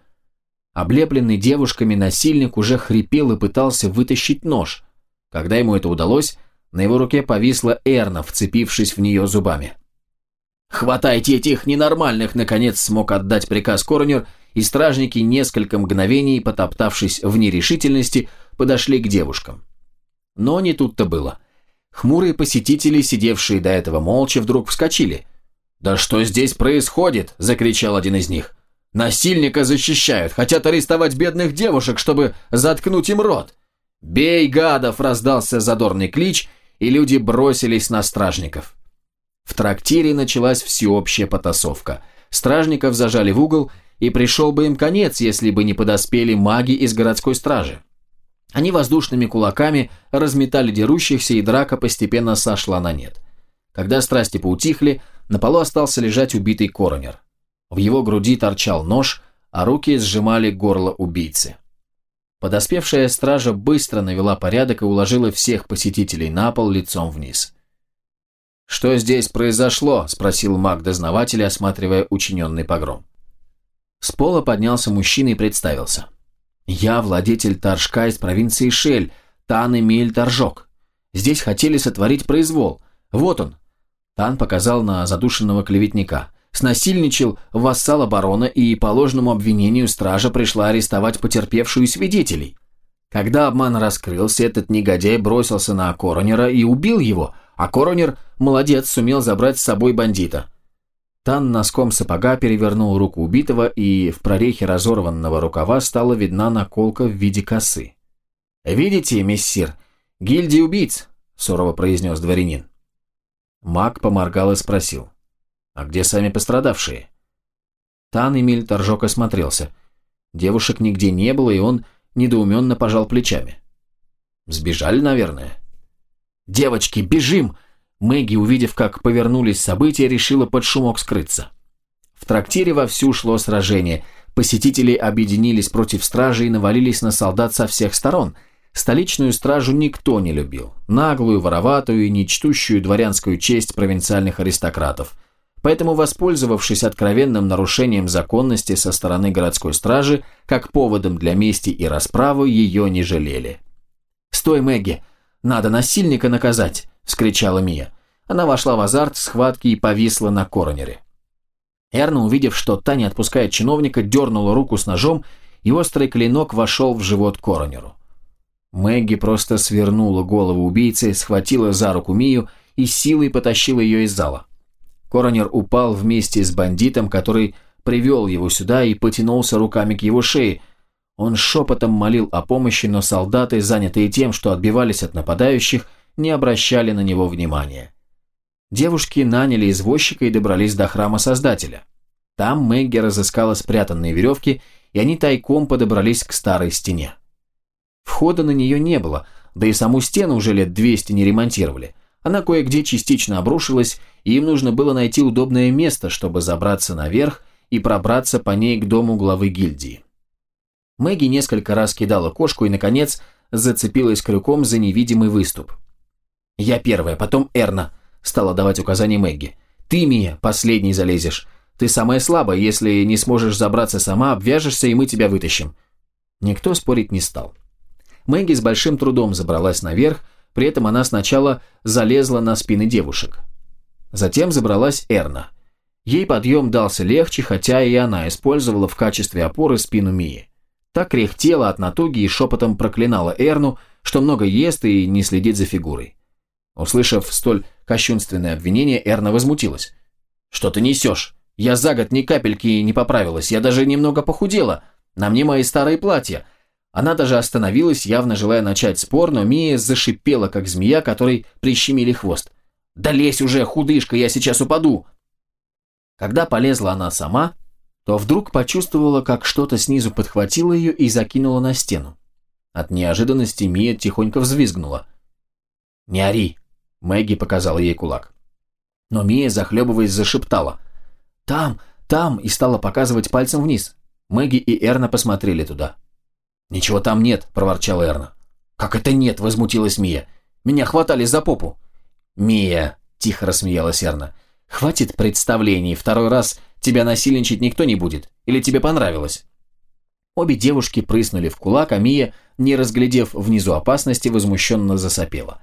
Облепленный девушками насильник уже хрипел и пытался вытащить нож. Когда ему это удалось, на его руке повисла Эрна, вцепившись в нее зубами. «Хватайте этих ненормальных!» Наконец смог отдать приказ коронер, и стражники, несколько мгновений, потоптавшись в нерешительности, подошли к девушкам. Но не тут-то было. Хмурые посетители, сидевшие до этого молча, вдруг вскочили. «Да что здесь происходит?» – закричал один из них. «Насильника защищают, хотят арестовать бедных девушек, чтобы заткнуть им рот!» «Бей, гадов!» – раздался задорный клич, и люди бросились на стражников. В трактире началась всеобщая потасовка. Стражников зажали в угол, и пришел бы им конец, если бы не подоспели маги из городской стражи. Они воздушными кулаками разметали дерущихся, и драка постепенно сошла на нет. Когда страсти поутихли, на полу остался лежать убитый коронер. В его груди торчал нож, а руки сжимали горло убийцы. Подоспевшая стража быстро навела порядок и уложила всех посетителей на пол лицом вниз. «Что здесь произошло?» – спросил маг-дознаватель, осматривая учиненный погром. С пола поднялся мужчина и представился. «Я владетель торжка из провинции Шель, Тан Эмиль Торжок. Здесь хотели сотворить произвол. Вот он». Тан показал на задушенного клеветника. Снасильничал вассала барона, и по ложному обвинению стража пришла арестовать потерпевшую свидетелей. Когда обман раскрылся, этот негодяй бросился на коронера и убил его, а коронер, молодец, сумел забрать с собой бандита. Тан носком сапога перевернул руку убитого, и в прорехе разорванного рукава стала видна наколка в виде косы. «Видите, мессир, гильдия убийц», — сурово произнес дворянин. Маг поморгал и спросил. «А где сами пострадавшие?» Тан Эмиль торжок осмотрелся. Девушек нигде не было, и он недоуменно пожал плечами. «Сбежали, наверное?» «Девочки, бежим!» Мэгги, увидев, как повернулись события, решила под шумок скрыться. В трактире вовсю шло сражение. Посетители объединились против стражи и навалились на солдат со всех сторон. Столичную стражу никто не любил. Наглую, вороватую и нечтущую дворянскую честь провинциальных аристократов. Поэтому, воспользовавшись откровенным нарушением законности со стороны городской стражи, как поводом для мести и расправы, ее не жалели. «Стой, Мэгги! Надо насильника наказать!» – вскричала Мия. Она вошла в азарт схватки и повисла на коронере. Эрна, увидев, что та не отпускает чиновника, дернула руку с ножом, и острый клинок вошел в живот коронеру. Мэгги просто свернула голову убийцы, схватила за руку Мию и силой потащила ее из зала. Коронер упал вместе с бандитом, который привел его сюда и потянулся руками к его шее. Он шепотом молил о помощи, но солдаты, занятые тем, что отбивались от нападающих, не обращали на него внимания. Девушки наняли извозчика и добрались до храма Создателя. Там Мэгги разыскала спрятанные веревки, и они тайком подобрались к старой стене. Входа на нее не было, да и саму стену уже лет 200 не ремонтировали. Она кое-где частично обрушилась, и им нужно было найти удобное место, чтобы забраться наверх и пробраться по ней к дому главы гильдии. Мэгги несколько раз кидала кошку и, наконец, зацепилась крюком за невидимый выступ. «Я первая, потом Эрна», — стала давать указания Мэгги. «Ты, Мия, последний залезешь. Ты самая слабая, если не сможешь забраться сама, обвяжешься, и мы тебя вытащим». Никто спорить не стал. Мэгги с большим трудом забралась наверх, при этом она сначала залезла на спины девушек. Затем забралась Эрна. Ей подъем дался легче, хотя и она использовала в качестве опоры спину Мии. Так кряхтела от натуги и шепотом проклинала Эрну, что много ест и не следит за фигурой. Услышав столь кощунственное обвинение, Эрна возмутилась. «Что ты несешь? Я за год ни капельки не поправилась, я даже немного похудела. На мне мои старые платья. Она даже остановилась, явно желая начать спор, но Мия зашипела, как змея, которой прищемили хвост. «Да лезь уже, худышка, я сейчас упаду!» Когда полезла она сама, то вдруг почувствовала, как что-то снизу подхватило ее и закинуло на стену. От неожиданности Мия тихонько взвизгнула. «Не ори!» – Мэгги показала ей кулак. Но Мия, захлебываясь, зашептала. «Там, там!» – и стала показывать пальцем вниз. Мэгги и Эрна посмотрели туда. «Ничего там нет», – проворчал Эрна. «Как это нет?» – возмутилась Мия. «Меня хватали за попу». «Мия», – тихо рассмеялась Эрна. «Хватит представлений, второй раз тебя насильничать никто не будет. Или тебе понравилось?» Обе девушки прыснули в кулак, а Мия, не разглядев внизу опасности, возмущенно засопела.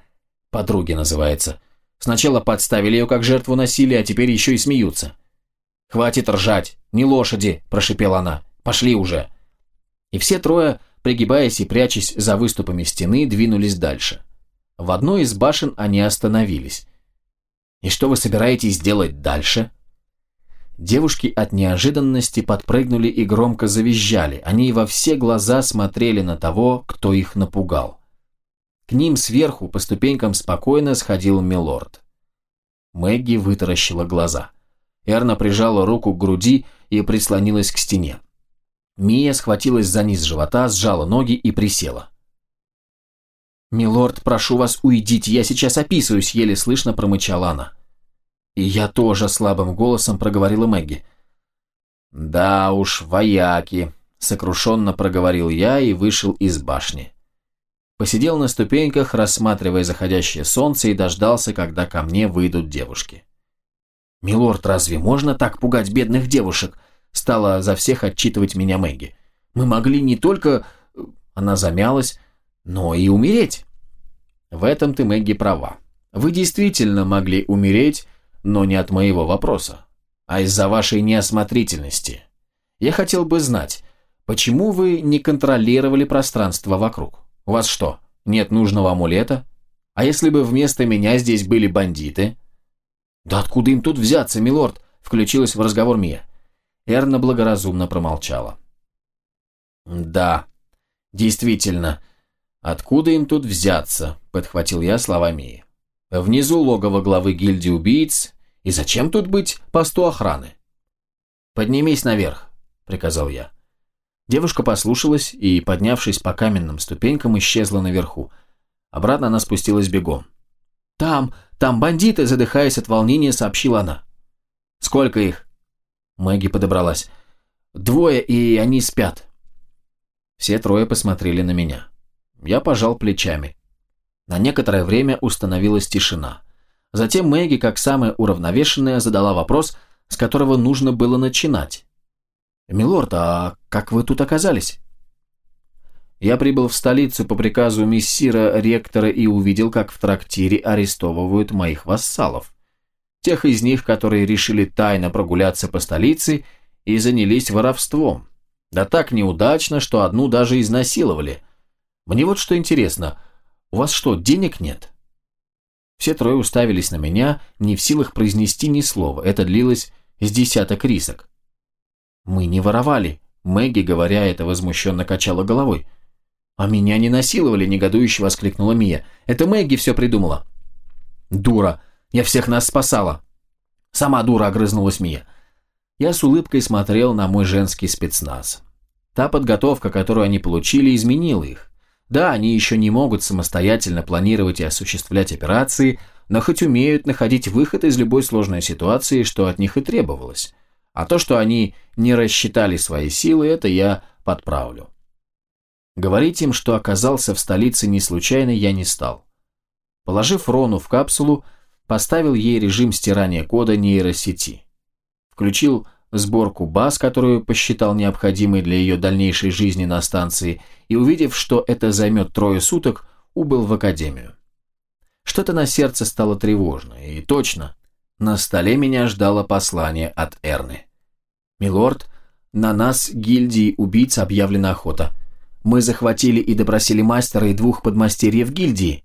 «Подруги» называется. Сначала подставили ее как жертву насилия, а теперь еще и смеются. «Хватит ржать, не лошади!» – прошипела она. «Пошли уже!» И все трое пригибаясь и прячась за выступами стены, двинулись дальше. В одной из башен они остановились. «И что вы собираетесь делать дальше?» Девушки от неожиданности подпрыгнули и громко завизжали. Они во все глаза смотрели на того, кто их напугал. К ним сверху по ступенькам спокойно сходил милорд. Мэгги вытаращила глаза. Эрна прижала руку к груди и прислонилась к стене. Мия схватилась за низ живота, сжала ноги и присела. «Милорд, прошу вас, уйдите, я сейчас описываюсь», — еле слышно промычала она. «И я тоже слабым голосом проговорила Мэгги. «Да уж, вояки», — сокрушенно проговорил я и вышел из башни. Посидел на ступеньках, рассматривая заходящее солнце и дождался, когда ко мне выйдут девушки. «Милорд, разве можно так пугать бедных девушек?» стала за всех отчитывать меня Мэгги. «Мы могли не только...» Она замялась, но и умереть. В этом ты, Мэгги, права. Вы действительно могли умереть, но не от моего вопроса, а из-за вашей неосмотрительности. Я хотел бы знать, почему вы не контролировали пространство вокруг? У вас что, нет нужного амулета? А если бы вместо меня здесь были бандиты? Да откуда им тут взяться, милорд? Включилась в разговор Мия. Эрна благоразумно промолчала. Да, действительно, откуда им тут взяться? Подхватил я слова Мии. Внизу логово главы гильдии убийц. И зачем тут быть посту охраны? «Поднимись наверх», — приказал я. Девушка послушалась и, поднявшись по каменным ступенькам, исчезла наверху. Обратно она спустилась бегом. «Там, там бандиты!» – задыхаясь от волнения, сообщила она. «Сколько их?» Мэгги подобралась. «Двое, и они спят». Все трое посмотрели на меня. Я пожал плечами. На некоторое время установилась тишина. Затем Мэгги, как самая уравновешенная, задала вопрос, с которого нужно было начинать. «Милорд, а как вы тут оказались?» Я прибыл в столицу по приказу мессира ректора и увидел, как в трактире арестовывают моих вассалов. Тех из них, которые решили тайно прогуляться по столице и занялись воровством. Да так неудачно, что одну даже изнасиловали. Мне вот что интересно, у вас что, денег нет? Все трое уставились на меня, не в силах произнести ни слова. Это длилось с десяток рисок. «Мы не воровали», — Мэгги, говоря это, возмущенно качала головой. «А меня не насиловали», — негодующе воскликнула Мия. «Это Мэгги все придумала». «Дура! Я всех нас спасала!» «Сама дура!» — огрызнулась Мия. Я с улыбкой смотрел на мой женский спецназ. Та подготовка, которую они получили, изменила их. Да, они еще не могут самостоятельно планировать и осуществлять операции, но хоть умеют находить выход из любой сложной ситуации, что от них и требовалось. А то, что они не рассчитали свои силы, это я подправлю. Говорить им, что оказался в столице не случайно, я не стал. Положив Рону в капсулу, поставил ей режим стирания кода нейросети. Включил сборку баз, которую посчитал необходимой для ее дальнейшей жизни на станции, и, увидев, что это займет трое суток, убыл в академию. Что-то на сердце стало тревожно, и точно, на столе меня ждало послание от Эрны. «Милорд, на нас, гильдии убийц, объявлена охота. Мы захватили и допросили мастера и двух подмастерьев гильдии.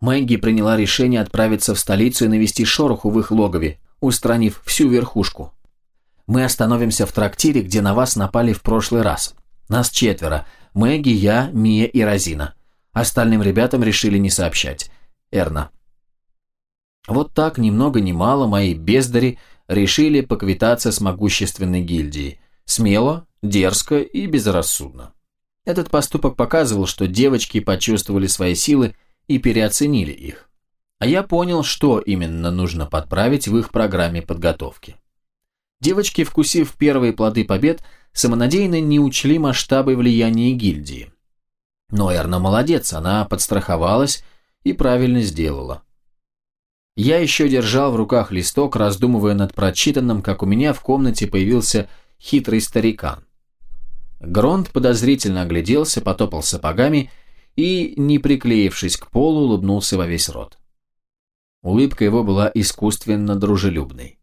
Мэгги приняла решение отправиться в столицу и навести шороху в их логове, устранив всю верхушку. Мы остановимся в трактире, где на вас напали в прошлый раз. Нас четверо. Мэгги, я, Мия и Розина. Остальным ребятам решили не сообщать. Эрна. Вот так, ни много ни мало, мои бездари решили поквитаться с могущественной гильдией. Смело, дерзко и безрассудно. Этот поступок показывал, что девочки почувствовали свои силы и переоценили их. А я понял, что именно нужно подправить в их программе подготовки. Девочки, вкусив первые плоды побед, самонадеянно не учли масштабы влияния гильдии. Но Эрна молодец, она подстраховалась и правильно сделала. Я еще держал в руках листок, раздумывая над прочитанным, как у меня в комнате появился хитрый старикан. Гронт подозрительно огляделся, потопал сапогами и, не приклеившись к полу, улыбнулся во весь рот. Улыбка его была искусственно дружелюбной.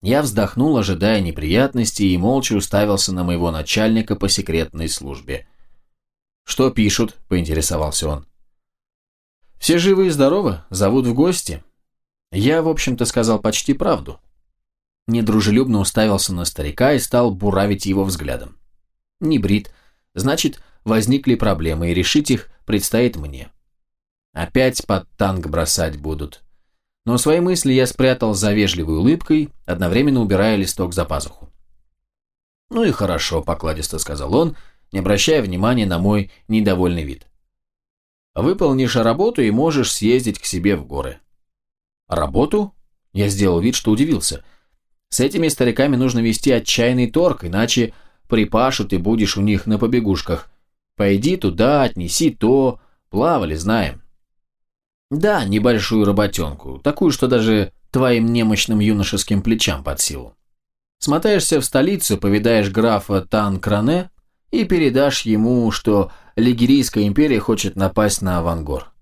Я вздохнул, ожидая неприятностей, и молча уставился на моего начальника по секретной службе. «Что пишут?» – поинтересовался он. «Все живы и здоровы, зовут в гости». Я, в общем-то, сказал почти правду. Недружелюбно уставился на старика и стал буравить его взглядом не брит, значит, возникли проблемы, и решить их предстоит мне. Опять под танк бросать будут. Но свои мысли я спрятал за вежливой улыбкой, одновременно убирая листок за пазуху. «Ну и хорошо», — покладисто сказал он, не обращая внимания на мой недовольный вид. «Выполнишь работу и можешь съездить к себе в горы». «Работу?» — я сделал вид, что удивился. «С этими стариками нужно вести отчаянный торг, иначе припашут и будешь у них на побегушках. Пойди туда, отнеси то, плавали, знаем. Да, небольшую работенку, такую, что даже твоим немощным юношеским плечам под силу. Смотаешься в столицу, повидаешь графа Тан-Кране и передашь ему, что Лигерийская империя хочет напасть на Авангор.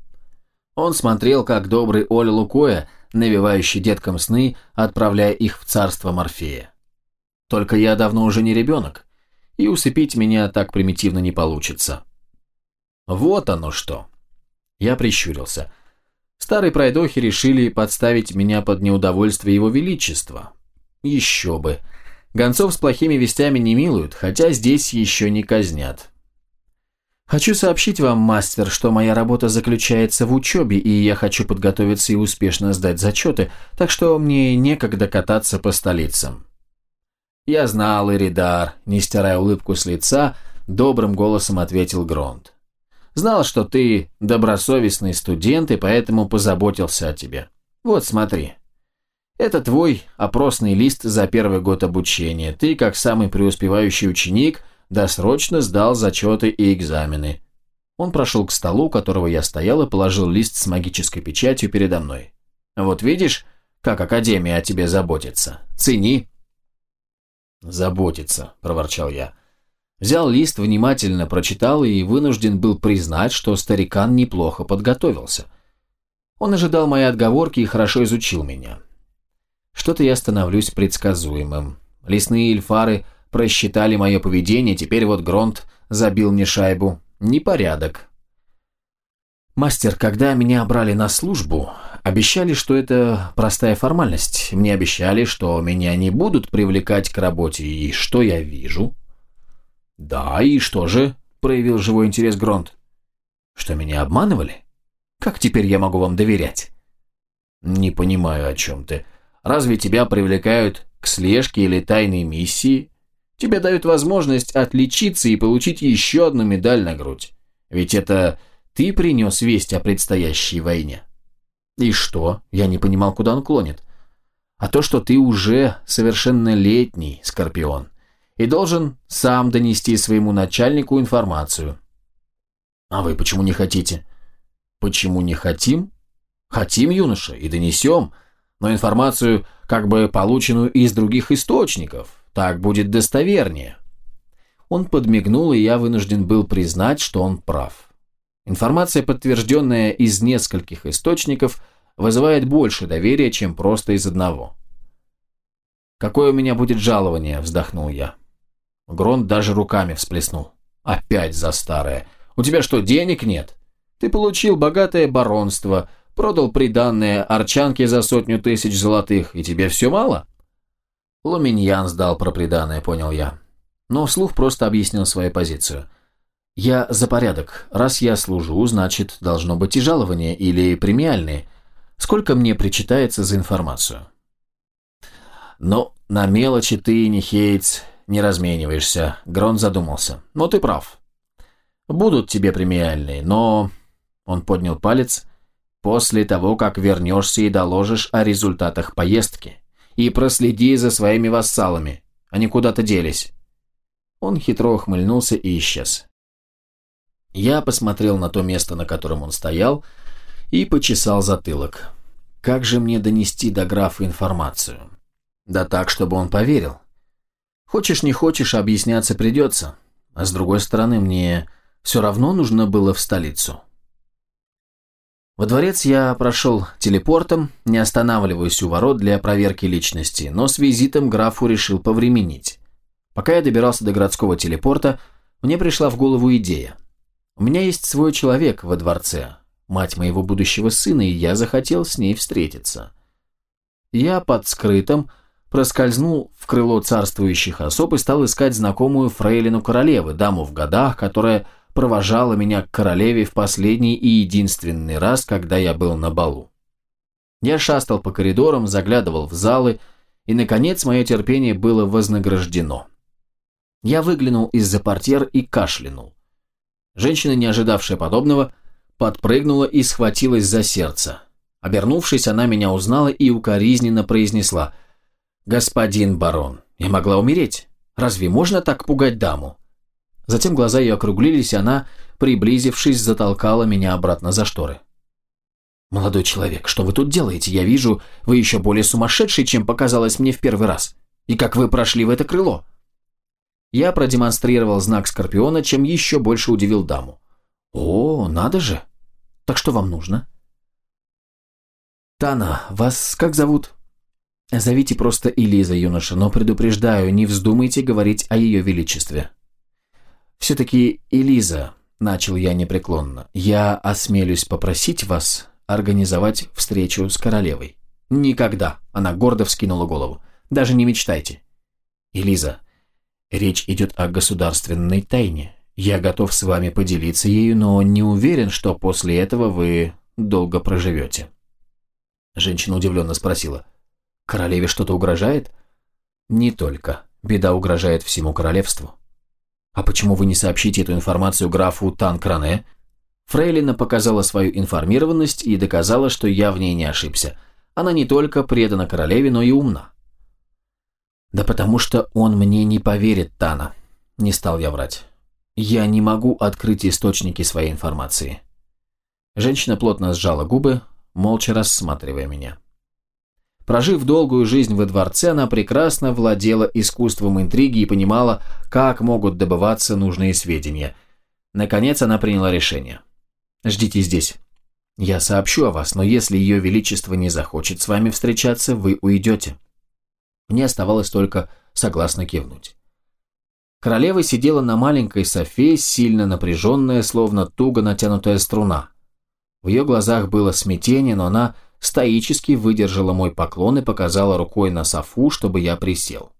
Он смотрел, как добрый Оля Лукоя, навевающий деткам сны, отправляя их в царство Морфея. Только я давно уже не ребенок, и усыпить меня так примитивно не получится. Вот оно что. Я прищурился. Старые пройдохи решили подставить меня под неудовольствие его величества. Еще бы. Гонцов с плохими вестями не милуют, хотя здесь еще не казнят. Хочу сообщить вам, мастер, что моя работа заключается в учебе, и я хочу подготовиться и успешно сдать зачеты, так что мне некогда кататься по столицам. Я знал, Иридар, не стирая улыбку с лица, добрым голосом ответил Гронт. Знал, что ты добросовестный студент, и поэтому позаботился о тебе. Вот смотри. Это твой опросный лист за первый год обучения. Ты, как самый преуспевающий ученик, досрочно сдал зачеты и экзамены. Он прошел к столу, у которого я стоял, и положил лист с магической печатью передо мной. Вот видишь, как Академия о тебе заботится. Цени. Заботится, проворчал я. Взял лист, внимательно прочитал и вынужден был признать, что старикан неплохо подготовился. Он ожидал моей отговорки и хорошо изучил меня. Что-то я становлюсь предсказуемым. Лесные эльфары просчитали мое поведение, теперь вот Гронт забил мне шайбу. Непорядок. Мастер, когда меня брали на службу, обещали, что это простая формальность. Мне обещали, что меня не будут привлекать к работе, и что я вижу? Да, и что же? Проявил живой интерес Гронт. Что меня обманывали? Как теперь я могу вам доверять? Не понимаю, о чем ты. Разве тебя привлекают к слежке или тайной миссии? Тебе дают возможность отличиться и получить еще одну медаль на грудь. Ведь это ты принес весть о предстоящей войне. И что? Я не понимал, куда он клонит. А то, что ты уже совершеннолетний, Скорпион, и должен сам донести своему начальнику информацию. А вы почему не хотите? Почему не хотим? Хотим, юноша, и донесем, но информацию, как бы полученную из других источников. Так будет достовернее. Он подмигнул, и я вынужден был признать, что он прав. Информация, подтвержденная из нескольких источников, вызывает больше доверия, чем просто из одного. «Какое у меня будет жалование?» – вздохнул я. Гронт даже руками всплеснул. «Опять за старое. У тебя что, денег нет? Ты получил богатое баронство, Продал приданное арчанке за сотню тысяч золотых, и тебе все мало?» Луминьян сдал про приданное, понял я. Но вслух просто объяснил свою позицию. «Я за порядок. Раз я служу, значит, должно быть и жалование или премиальные. Сколько мне причитается за информацию?» «Ну, на мелочи ты, не Хейтс, не размениваешься», — Грон задумался. «Но ты прав. Будут тебе премиальные, но...» Он поднял палец после того, как вернешься и доложишь о результатах поездки. И проследи за своими вассалами. Они куда-то делись». Он хитро ухмыльнулся и исчез. Я посмотрел на то место, на котором он стоял, и почесал затылок. Как же мне донести до графа информацию? Да так, чтобы он поверил. Хочешь не хочешь, объясняться придется. А с другой стороны, мне все равно нужно было в столицу. Во дворец я прошел телепортом, не останавливаясь у ворот для проверки личности, но с визитом графу решил повременить. Пока я добирался до городского телепорта, мне пришла в голову идея. У меня есть свой человек во дворце, мать моего будущего сына, и я захотел с ней встретиться. Я под скрытым проскользнул в крыло царствующих особ и стал искать знакомую фрейлину королевы, даму в годах, которая провожала меня к королеве в последний и единственный раз, когда я был на балу. Я шастал по коридорам, заглядывал в залы, и, наконец, мое терпение было вознаграждено. Я выглянул из-за портьер и кашлянул. Женщина, не ожидавшая подобного, подпрыгнула и схватилась за сердце. Обернувшись, она меня узнала и укоризненно произнесла «Господин барон, я могла умереть. Разве можно так пугать даму?» Затем глаза ее округлились, и она, приблизившись, затолкала меня обратно за шторы. «Молодой человек, что вы тут делаете? Я вижу, вы еще более сумасшедший, чем показалось мне в первый раз. И как вы прошли в это крыло?» Я продемонстрировал знак Скорпиона, чем еще больше удивил даму. «О, надо же! Так что вам нужно?» «Тана, вас как зовут?» «Зовите просто Элиза, юноша, но предупреждаю, не вздумайте говорить о ее величестве». «Все-таки, Элиза», — начал я непреклонно, — «я осмелюсь попросить вас организовать встречу с королевой». «Никогда», — она гордо вскинула голову. «Даже не мечтайте». «Элиза, речь идет о государственной тайне. Я готов с вами поделиться ею, но не уверен, что после этого вы долго проживете». Женщина удивленно спросила. «Королеве что-то угрожает?» «Не только. Беда угрожает всему королевству». «А почему вы не сообщите эту информацию графу Танкране?» Фрейлина показала свою информированность и доказала, что я в ней не ошибся. Она не только предана королеве, но и умна. «Да потому что он мне не поверит, Тана», — не стал я врать. «Я не могу открыть источники своей информации». Женщина плотно сжала губы, молча рассматривая меня. Прожив долгую жизнь во дворце, она прекрасно владела искусством интриги и понимала, как могут добываться нужные сведения. Наконец она приняла решение. «Ждите здесь. Я сообщу о вас, но если ее величество не захочет с вами встречаться, вы уйдете». Мне оставалось только согласно кивнуть. Королева сидела на маленькой софе, сильно напряженная, словно туго натянутая струна. В ее глазах было смятение, но она стоически выдержала мой поклон и показала рукой на софу, чтобы я присел.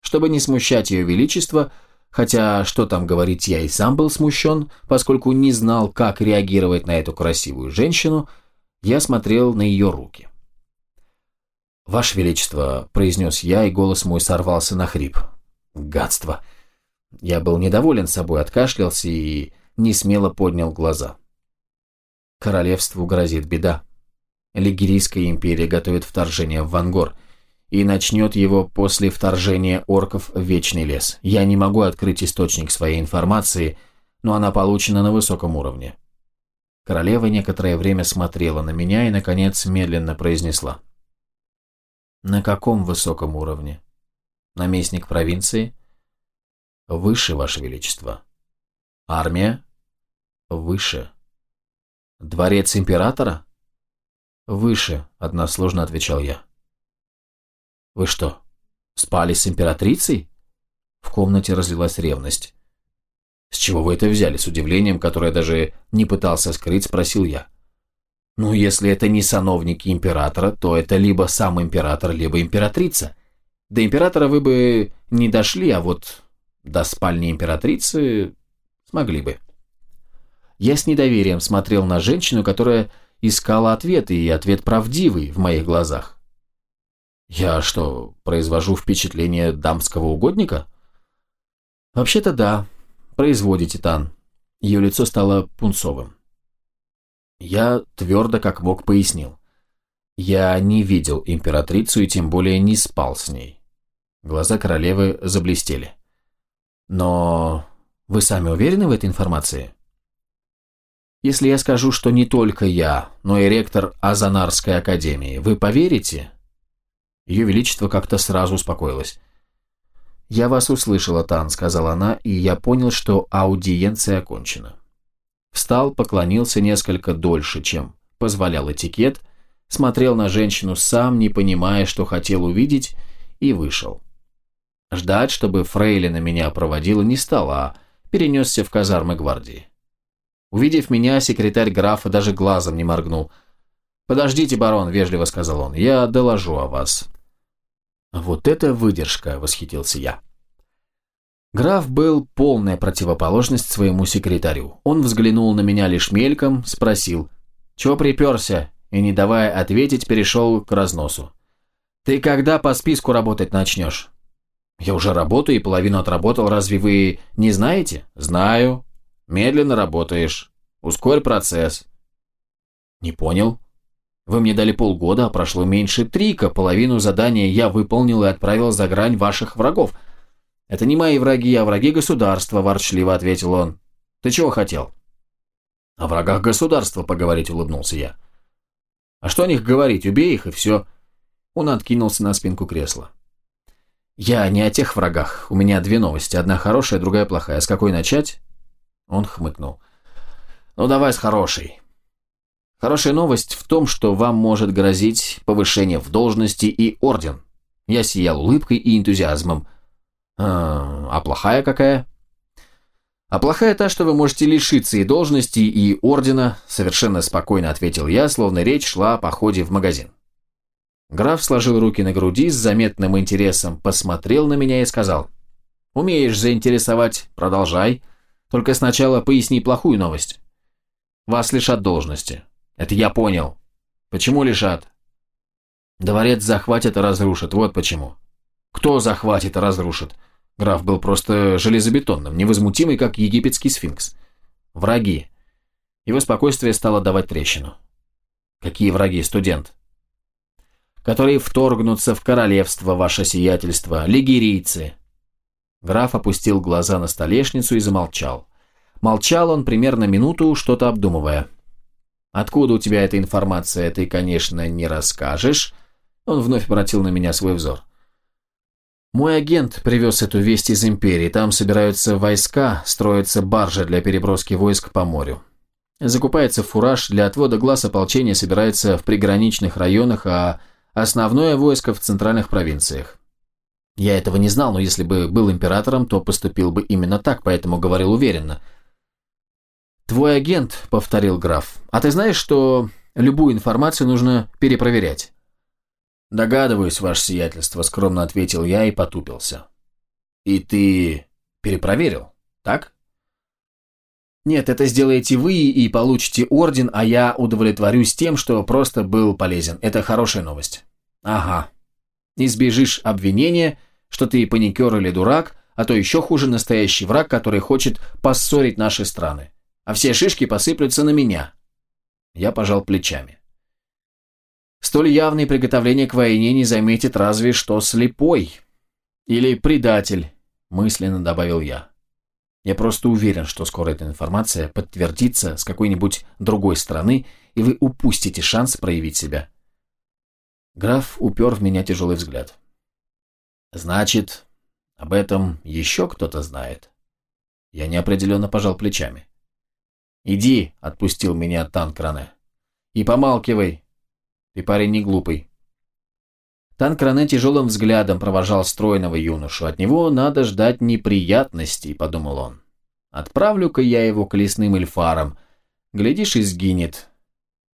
Чтобы не смущать ее величество, хотя, что там говорить, я и сам был смущен, поскольку не знал, как реагировать на эту красивую женщину, я смотрел на ее руки. «Ваше Величество», — произнес я, и голос мой сорвался на хрип. «Гадство!» Я был недоволен собой, откашлялся и не смело поднял глаза. «Королевству грозит беда», Лигерийская империя готовит вторжение в Вангор и начнет его после вторжения орков в Вечный лес. Я не могу открыть источник своей информации, но она получена на высоком уровне. Королева некоторое время смотрела на меня и, наконец, медленно произнесла. «На каком высоком уровне? Наместник провинции?» «Выше, Ваше Величество». «Армия?» «Выше». «Дворец императора?» «Выше», — односложно отвечал я. «Вы что, спали с императрицей?» В комнате разлилась ревность. «С чего вы это взяли?» С удивлением, которое даже не пытался скрыть, спросил я. «Ну, если это не сановники императора, то это либо сам император, либо императрица. До императора вы бы не дошли, а вот до спальни императрицы смогли бы». Я с недоверием смотрел на женщину, которая искала ответы, и ответ правдивый в моих глазах. Я что, произвожу впечатление дамского угодника? Вообще-то да, производите, Тан. Ее лицо стало пунцовым. Я твердо как мог пояснил. Я не видел императрицу и тем более не спал с ней. Глаза королевы заблестели. Но вы сами уверены в этой информации? Если я скажу, что не только я, но и ректор Азанарской академии, вы поверите?» Ее Величество как-то сразу успокоилось. «Я вас услышала, Тан», — сказала она, и я понял, что аудиенция окончена. Встал, поклонился несколько дольше, чем позволял этикет, смотрел на женщину сам, не понимая, что хотел увидеть, и вышел. Ждать, чтобы Фрейлина меня проводила, не стал, а перенесся в казармы гвардии. Увидев меня, секретарь графа даже глазом не моргнул. «Подождите, барон», — вежливо сказал он, — «я доложу о вас». «Вот это выдержка», — восхитился я. Граф был полная противоположность своему секретарю. Он взглянул на меня лишь мельком, спросил, «Чего приперся?» и, не давая ответить, перешел к разносу. «Ты когда по списку работать начнешь?» «Я уже работаю и половину отработал, разве вы не знаете?» «Знаю. Медленно работаешь. Ускорь процесс. Не понял. Вы мне дали полгода, а прошло меньше трика. Половину задания я выполнил и отправил за грань ваших врагов. Это не мои враги, а враги государства, ворчливо ответил он. Ты чего хотел? О врагах государства поговорить, улыбнулся я. А что о них говорить? Убей их и все. Он откинулся на спинку кресла. «Я не о тех врагах. У меня две новости. Одна хорошая, другая плохая. С какой начать?» Он хмыкнул. «Ну, давай с хорошей. Хорошая новость в том, что вам может грозить повышение в должности и орден. Я сиял улыбкой и энтузиазмом. А, а плохая какая? А плохая та, что вы можете лишиться и должности, и ордена, совершенно спокойно ответил я, словно речь шла о походе в магазин. Граф сложил руки на груди, с заметным интересом посмотрел на меня и сказал, «Умеешь заинтересовать, продолжай, только сначала поясни плохую новость. Вас лишат должности». «Это я понял. Почему лишат?» Дворец захватит и разрушит, вот почему. Кто захватит и разрушит? Граф был просто железобетонным, невозмутимый, как египетский сфинкс. Враги. Его спокойствие стало давать трещину. Какие враги, студент? Которые вторгнутся в королевство, ваше сиятельство, лигерийцы. Граф опустил глаза на столешницу и замолчал. Молчал он примерно минуту, что-то обдумывая. «Откуда у тебя эта информация, ты, конечно, не расскажешь», он вновь обратил на меня свой взор. Мой агент привез эту весть из Империи. Там собираются войска, строятся баржи для переброски войск по морю. Закупается фураж, для отвода глаз ополчения собирается в приграничных районах, а основное войско в центральных провинциях. Я этого не знал, но если бы был императором, то поступил бы именно так, поэтому говорил уверенно. «Твой агент», — повторил граф, — «а ты знаешь, что любую информацию нужно перепроверять?» «Догадываюсь, ваше сиятельство», — скромно ответил я и потупился. «И ты перепроверил, так?» «Нет, это сделаете вы и получите орден, а я удовлетворюсь тем, что просто был полезен. Это хорошая новость». «Ага. Избежишь обвинения, что ты паникер или дурак, а то еще хуже настоящий враг, который хочет поссорить наши страны. А все шишки посыплются на меня». Я пожал плечами. Столь явные приготовления к войне не заметит разве что слепой. Или предатель, мысленно добавил я. Я просто уверен, что скоро эта информация подтвердится с какой-нибудь другой стороны, и вы упустите шанс проявить себя. Граф упер в меня тяжелый взгляд. Значит, об этом еще кто-то знает. Я неопределенно пожал плечами. «Иди», — отпустил меня Танкране. «И помалкивай, ты парень не глупый. Танкране тяжелым взглядом провожал стройного юношу. От него надо ждать неприятностей, подумал он. Отправлю-ка я его к лесным эльфарам. Глядишь, и сгинет.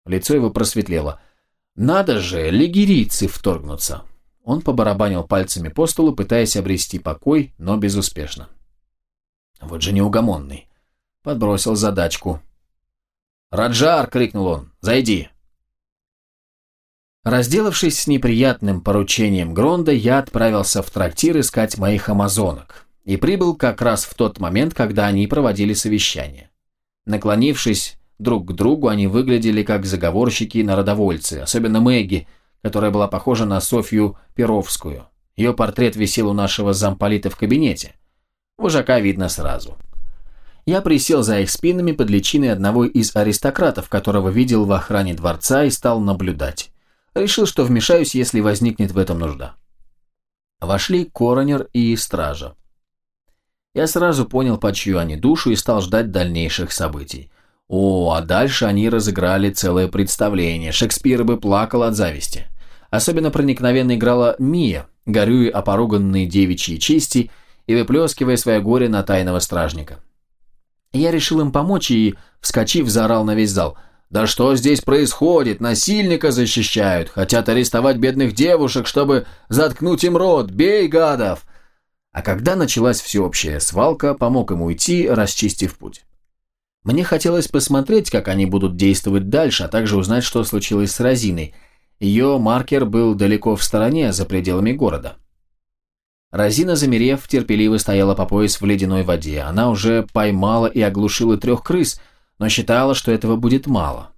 Лицо его просветлело. Надо же, лигерийцы вторгнутся. Он побарабанил пальцами по столу, пытаясь обрести покой, но безуспешно. Вот же неугомонный. Подбросил задачку. «Раджар!» — крикнул он. «Зайди!» Разделавшись с неприятным поручением Гронда, я отправился в трактир искать моих амазонок и прибыл как раз в тот момент, когда они проводили совещание. Наклонившись друг к другу, они выглядели как заговорщики-народовольцы, особенно Мэгги, которая была похожа на Софью Перовскую. Ее портрет висел у нашего замполита в кабинете. Вожака видно сразу. Я присел за их спинами под личиной одного из аристократов, которого видел в охране дворца и стал наблюдать. Решил, что вмешаюсь, если возникнет в этом нужда. Вошли коронер и стража. Я сразу понял, по чью они душу, и стал ждать дальнейших событий. О, а дальше они разыграли целое представление. Шекспир бы плакал от зависти. Особенно проникновенно играла Мия, горюя о поруганной девичьей чести и выплескивая свое горе на тайного стражника. Я решил им помочь и, вскочив, заорал на весь зал – да что здесь происходит? Насильника защищают, хотят арестовать бедных девушек, чтобы заткнуть им рот. Бей, гадов!» А когда началась всеобщая свалка, помог им уйти, расчистив путь. Мне хотелось посмотреть, как они будут действовать дальше, а также узнать, что случилось с Розиной. Ее маркер был далеко в стороне, за пределами города. Розина, замерев, терпеливо стояла по пояс в ледяной воде. Она уже поймала и оглушила трех крыс – но считала, что этого будет мало.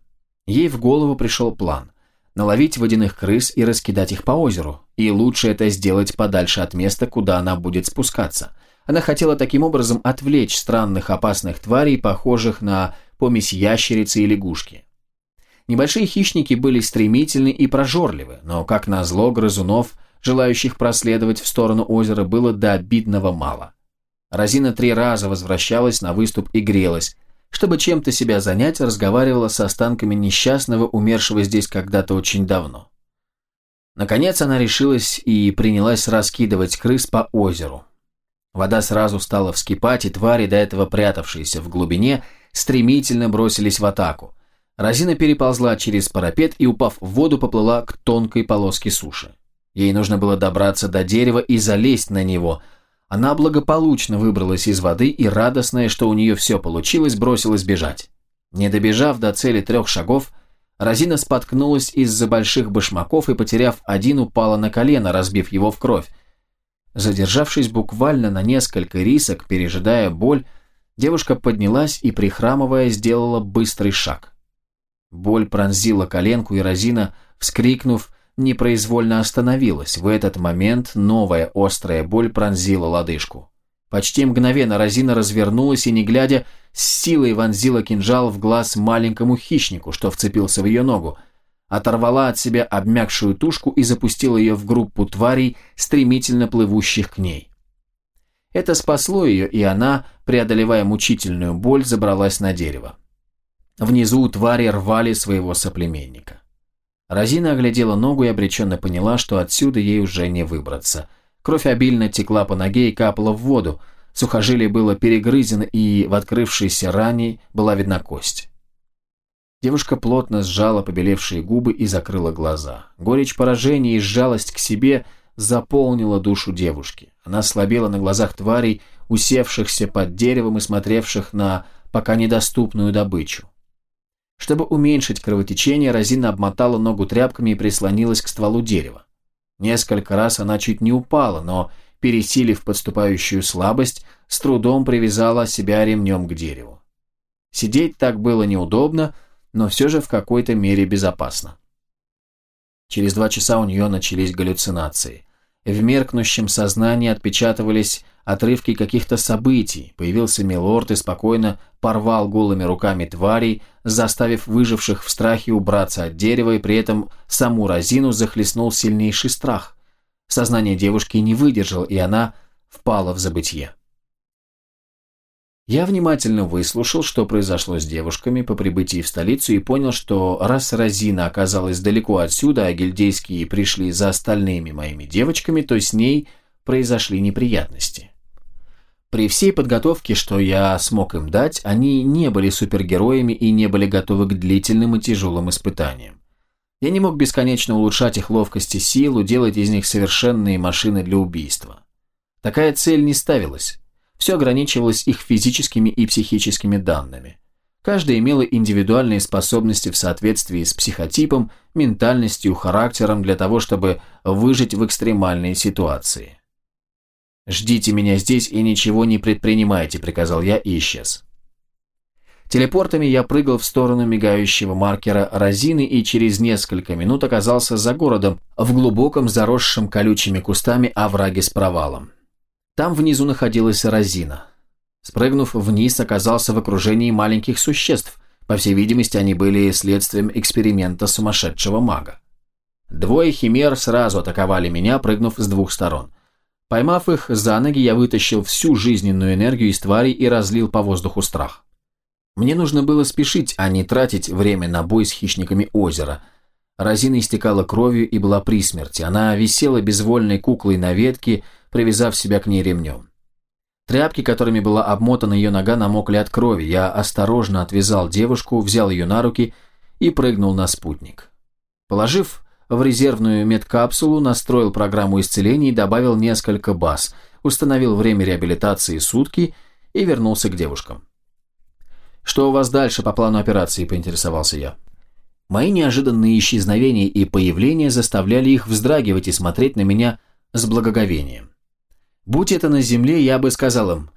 Ей в голову пришел план – наловить водяных крыс и раскидать их по озеру, и лучше это сделать подальше от места, куда она будет спускаться. Она хотела таким образом отвлечь странных опасных тварей, похожих на помесь ящерицы и лягушки. Небольшие хищники были стремительны и прожорливы, но, как назло, грызунов желающих проследовать в сторону озера, было до обидного мало. Розина три раза возвращалась на выступ и грелась. Чтобы чем-то себя занять, разговаривала с останками несчастного, умершего здесь когда-то очень давно. Наконец она решилась и принялась раскидывать крыс по озеру. Вода сразу стала вскипать, и твари, до этого прятавшиеся в глубине, стремительно бросились в атаку. Розина переползла через парапет и, упав в воду, поплыла к тонкой полоске суши. Ей нужно было добраться до дерева и залезть на него. Она благополучно выбралась из воды и, радостная, что у нее все получилось, бросилась бежать. Не добежав до цели трех шагов, Розина споткнулась из-за больших башмаков и, потеряв один, упала на колено, разбив его в кровь. Задержавшись буквально на несколько рисок, пережидая боль, девушка поднялась и, прихрамывая, сделала быстрый шаг. Боль пронзила коленку, и Розина, вскрикнув, непроизвольно остановилась. В этот момент новая острая боль пронзила лодыжку. Почти мгновенно Розина развернулась и, не глядя, с силой вонзила кинжал в глаз маленькому хищнику, что вцепился в ее ногу, оторвала от себя обмякшую тушку и запустила ее в группу тварей, стремительно плывущих к ней. Это спасло ее, и она, преодолевая мучительную боль, забралась на дерево. Внизу твари рвали своего соплеменника. Розина оглядела ногу и обреченно поняла, что отсюда ей уже не выбраться. Кровь обильно текла по ноге и капала в воду, сухожилие было перегрызено, и в открывшейся ране была видна кость. Девушка плотно сжала побелевшие губы и закрыла глаза. Горечь поражения и жалость к себе заполнила душу девушки. Она слабела на глазах тварей, усевшихся под деревом и смотревших на пока недоступную добычу. Чтобы уменьшить кровотечение, Розина обмотала ногу тряпками и прислонилась к стволу дерева. Несколько раз она чуть не упала, но, пересилив подступающую слабость, с трудом привязала себя ремнем к дереву. Сидеть так было неудобно, но все же в какой-то мере безопасно. Через два часа у нее начались галлюцинации. В меркнущем сознании отпечатывались отрывки каких-то событий. Появился Милорд и спокойно порвал голыми руками тварей, заставив выживших в страхе убраться от дерева, и при этом саму Розину захлестнул сильнейший страх. Сознание девушки не выдержал, и она впала в забытье. Я внимательно выслушал, что произошло с девушками по прибытии в столицу и понял, что раз Розина оказалась далеко отсюда, а гильдейские пришли за остальными моими девочками, то с ней произошли неприятности. При всей подготовке, что я смог им дать, они не были супергероями и не были готовы к длительным и тяжелым испытаниям. Я не мог бесконечно улучшать их ловкость и силу, делать из них совершенные машины для убийства. Такая цель не ставилась все ограничивалось их физическими и психическими данными. Каждая имела индивидуальные способности в соответствии с психотипом, ментальностью, характером для того, чтобы выжить в экстремальной ситуации. «Ждите меня здесь и ничего не предпринимайте», – приказал я и исчез. Телепортами я прыгал в сторону мигающего маркера Розины и через несколько минут оказался за городом, в глубоком заросшем колючими кустами овраге с провалом. Там внизу находилась Розина. Спрыгнув вниз, оказался в окружении маленьких существ. По всей видимости, они были следствием эксперимента сумасшедшего мага. Двое химер сразу атаковали меня, прыгнув с двух сторон. Поймав их за ноги, я вытащил всю жизненную энергию из тварей и разлил по воздуху страх. Мне нужно было спешить, а не тратить время на бой с хищниками озера. Розина истекала кровью и была при смерти. Она висела безвольной куклой на ветке, привязав себя к ней ремнем. Тряпки, которыми была обмотана ее нога, намокли от крови. Я осторожно отвязал девушку, взял ее на руки и прыгнул на спутник. Положив в резервную медкапсулу, настроил программу исцеления и добавил несколько баз, установил время реабилитации сутки и вернулся к девушкам. «Что у вас дальше по плану операции?» – поинтересовался я. Мои неожиданные исчезновения и появления заставляли их вздрагивать и смотреть на меня с благоговением. Будь это на земле, я бы сказал им,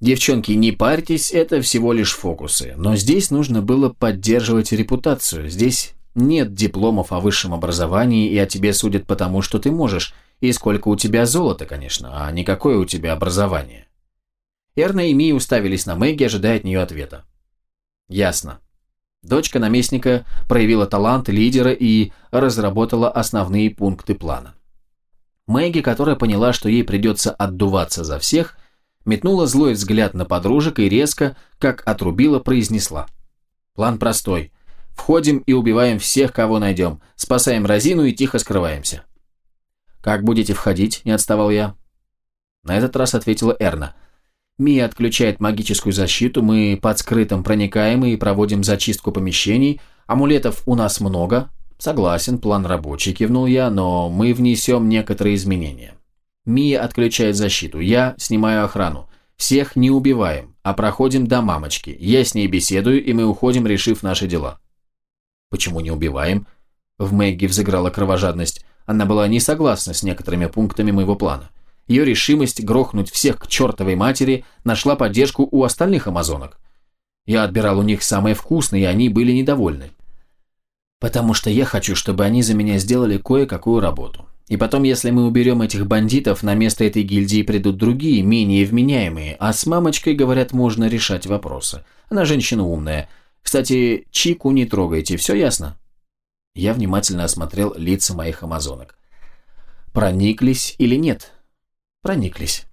девчонки, не парьтесь, это всего лишь фокусы. Но здесь нужно было поддерживать репутацию. Здесь нет дипломов о высшем образовании, и о тебе судят потому, что ты можешь, и сколько у тебя золота, конечно, а никакое у тебя образование. Эрна и Ми уставились на Мэгги, ожидая от нее ответа. Ясно. Дочка наместника проявила талант лидера и разработала основные пункты плана. Мэгги, которая поняла, что ей придется отдуваться за всех, метнула злой взгляд на подружек и резко, как отрубила, произнесла. «План простой. Входим и убиваем всех, кого найдем, спасаем Розину и тихо скрываемся». «Как будете входить?» – не отставал я. На этот раз ответила Эрна. Мия отключает магическую защиту, мы под скрытым проникаем и проводим зачистку помещений. Амулетов у нас много. Согласен, план рабочий, кивнул я, но мы внесем некоторые изменения. Мия отключает защиту, я снимаю охрану. Всех не убиваем, а проходим до мамочки. Я с ней беседую, и мы уходим, решив наши дела. Почему не убиваем? В Мэгги взыграла кровожадность. Она была не согласна с некоторыми пунктами моего плана. Ее решимость грохнуть всех к чертовой матери нашла поддержку у остальных амазонок. Я отбирал у них самое вкусное, и они были недовольны. Потому что я хочу, чтобы они за меня сделали кое-какую работу. И потом, если мы уберем этих бандитов, на место этой гильдии придут другие, менее вменяемые, а с мамочкой, говорят, можно решать вопросы. Она женщина умная. Кстати, Чику не трогайте, все ясно? Я внимательно осмотрел лица моих амазонок. Прониклись или нет? прониклись.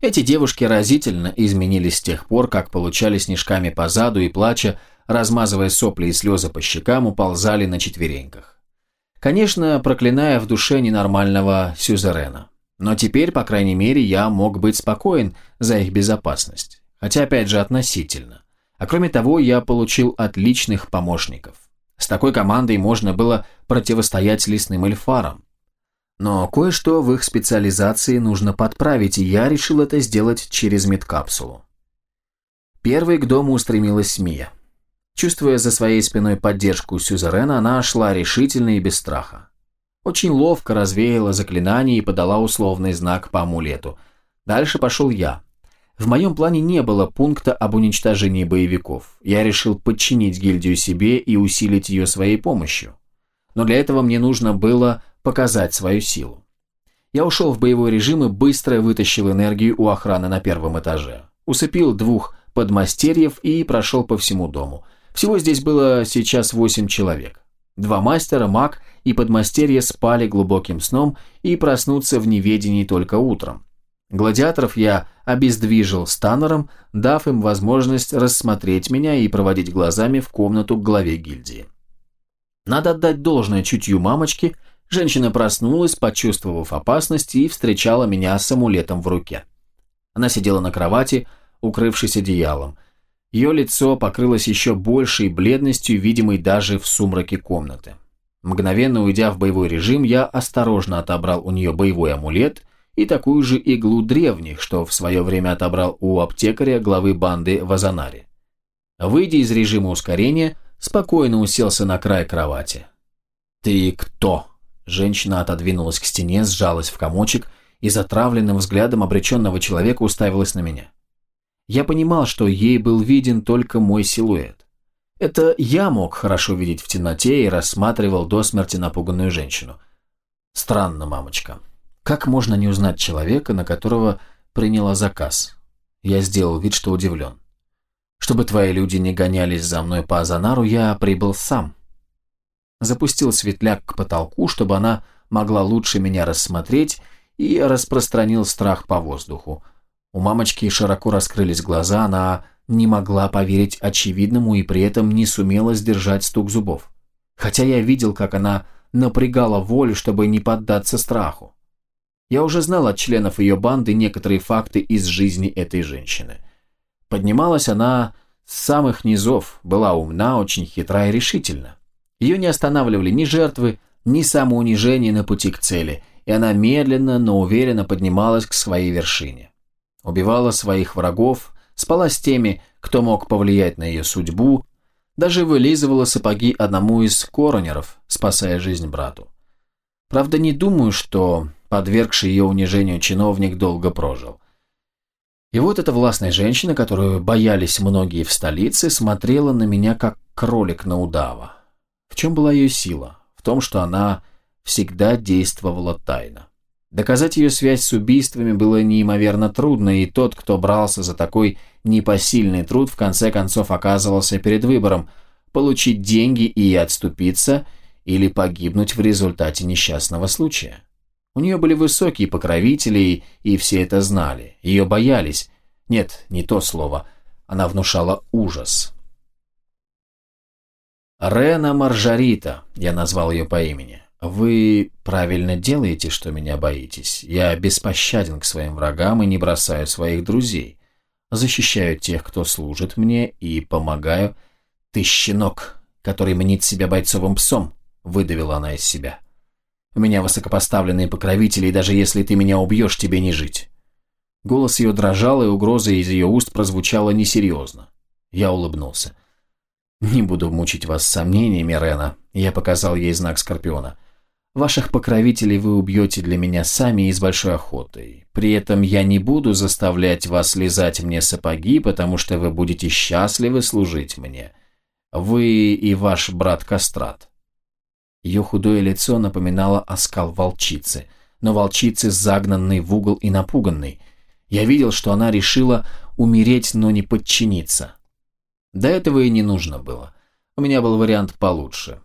Эти девушки разительно изменились с тех пор, как получали снежками по заду и плача, размазывая сопли и слезы по щекам, уползали на четвереньках. Конечно, проклиная в душе ненормального сюзерена. Но теперь, по крайней мере, я мог быть спокоен за их безопасность. Хотя, опять же, относительно. А кроме того, я получил отличных помощников. С такой командой можно было противостоять лесным эльфарам. Но кое-что в их специализации нужно подправить, и я решил это сделать через медкапсулу. Первой к дому устремилась Мия. Чувствуя за своей спиной поддержку Сюзерена, она шла решительно и без страха. Очень ловко развеяла заклинание и подала условный знак по амулету. Дальше пошел я. В моем плане не было пункта об уничтожении боевиков. Я решил подчинить гильдию себе и усилить ее своей помощью. Но для этого мне нужно было показать свою силу. Я ушел в боевой режим и быстро вытащил энергию у охраны на первом этаже. Усыпил двух подмастерьев и прошел по всему дому. Всего здесь было сейчас восемь человек. Два мастера, маг и подмастерье спали глубоким сном и проснутся в неведении только утром. Гладиаторов я обездвижил станером, дав им возможность рассмотреть меня и проводить глазами в комнату к главе гильдии. Надо отдать должное чутью мамочки – Женщина проснулась, почувствовав опасность, и встречала меня с амулетом в руке. Она сидела на кровати, укрывшись одеялом. Ее лицо покрылось еще большей бледностью, видимой даже в сумраке комнаты. Мгновенно уйдя в боевой режим, я осторожно отобрал у нее боевой амулет и такую же иглу древних, что в свое время отобрал у аптекаря главы банды Вазанари. Выйдя из режима ускорения, спокойно уселся на край кровати. «Ты кто?» Женщина отодвинулась к стене, сжалась в комочек и затравленным взглядом обреченного человека уставилась на меня. Я понимал, что ей был виден только мой силуэт. Это я мог хорошо видеть в темноте и рассматривал до смерти напуганную женщину. Странно, мамочка. Как можно не узнать человека, на которого приняла заказ? Я сделал вид, что удивлен. Чтобы твои люди не гонялись за мной по Азанару, я прибыл сам запустил светляк к потолку, чтобы она могла лучше меня рассмотреть, и распространил страх по воздуху. У мамочки широко раскрылись глаза, она не могла поверить очевидному и при этом не сумела сдержать стук зубов. Хотя я видел, как она напрягала волю, чтобы не поддаться страху. Я уже знал от членов ее банды некоторые факты из жизни этой женщины. Поднималась она с самых низов, была умна, очень хитра и решительна. Ее не останавливали ни жертвы, ни самоунижение на пути к цели, и она медленно, но уверенно поднималась к своей вершине. Убивала своих врагов, спала с теми, кто мог повлиять на ее судьбу, даже вылизывала сапоги одному из коронеров, спасая жизнь брату. Правда, не думаю, что подвергший ее унижению чиновник долго прожил. И вот эта властная женщина, которую боялись многие в столице, смотрела на меня как кролик на удава. В чем была ее сила? В том, что она всегда действовала тайно. Доказать ее связь с убийствами было неимоверно трудно, и тот, кто брался за такой непосильный труд, в конце концов оказывался перед выбором – получить деньги и отступиться, или погибнуть в результате несчастного случая. У нее были высокие покровители, и все это знали. Ее боялись. Нет, не то слово. Она внушала ужас. Рена Маржарита, я назвал ее по имени. Вы правильно делаете, что меня боитесь. Я беспощаден к своим врагам и не бросаю своих друзей. Защищаю тех, кто служит мне, и помогаю. Ты щенок, который мнит себя бойцовым псом, выдавила она из себя. У меня высокопоставленные покровители, и даже если ты меня убьешь, тебе не жить». Голос ее дрожал, и угроза из ее уст прозвучала несерьезно. Я улыбнулся. «Не буду мучить вас сомнениями, Рена», — я показал ей знак Скорпиона. «Ваших покровителей вы убьете для меня сами и с большой охотой. При этом я не буду заставлять вас лизать мне сапоги, потому что вы будете счастливы служить мне. Вы и ваш брат Кастрат. Ее худое лицо напоминало оскал волчицы, но волчицы загнанной в угол и напуганной. Я видел, что она решила умереть, но не подчиниться. До этого и не нужно было. У меня был вариант получше.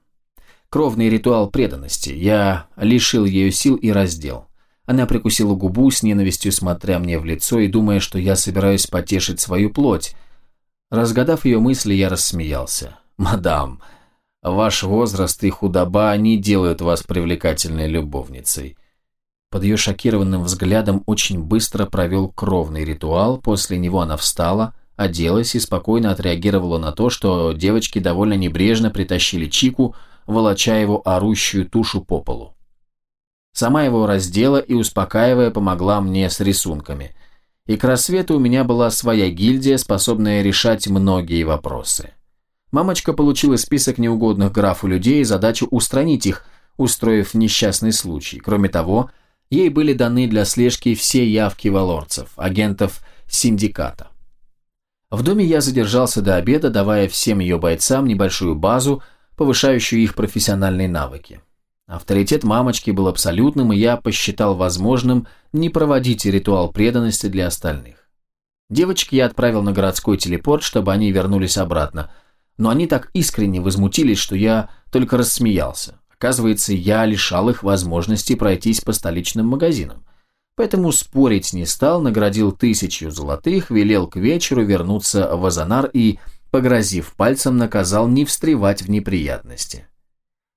Кровный ритуал преданности. Я лишил ее сил и раздел. Она прикусила губу с ненавистью, смотря мне в лицо и думая, что я собираюсь потешить свою плоть. Разгадав ее мысли, я рассмеялся. «Мадам, Ваш возраст и худоба не делают вас привлекательной любовницей. Под ее шокированным взглядом очень быстро провел кровный ритуал, после него она встала, оделась и спокойно отреагировала на то, что девочки довольно небрежно притащили Чику, волоча его орущую тушу по полу. Сама его раздела и, успокаивая, помогла мне с рисунками. И к рассвету у меня была своя гильдия, способная решать многие вопросы. Мамочка получила список неугодных графу людей и задачу устранить их, устроив несчастный случай. Кроме того, ей были даны для слежки все явки валорцев, агентов синдиката. В доме я задержался до обеда, давая всем ее бойцам небольшую базу, повышающую их профессиональные навыки. Авторитет мамочки был абсолютным, и я посчитал возможным не проводить ритуал преданности для остальных. Девочек я отправил на городской телепорт, чтобы они вернулись обратно – но они так искренне возмутились, что я только рассмеялся. Оказывается, я лишал их возможности пройтись по столичным магазинам. Поэтому спорить не стал, наградил тысячу золотых, велел к вечеру вернуться в Азанар и, погрозив пальцем, наказал не встревать в неприятности.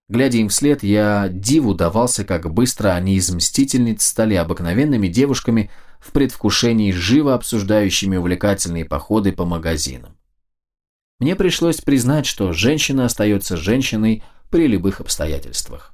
Глядя им вслед, я диву давался, как быстро они из мстительниц стали обыкновенными девушками в предвкушении живо обсуждающими увлекательные походы по магазинам. Мне пришлось признать, что женщина остается женщиной при любых обстоятельствах.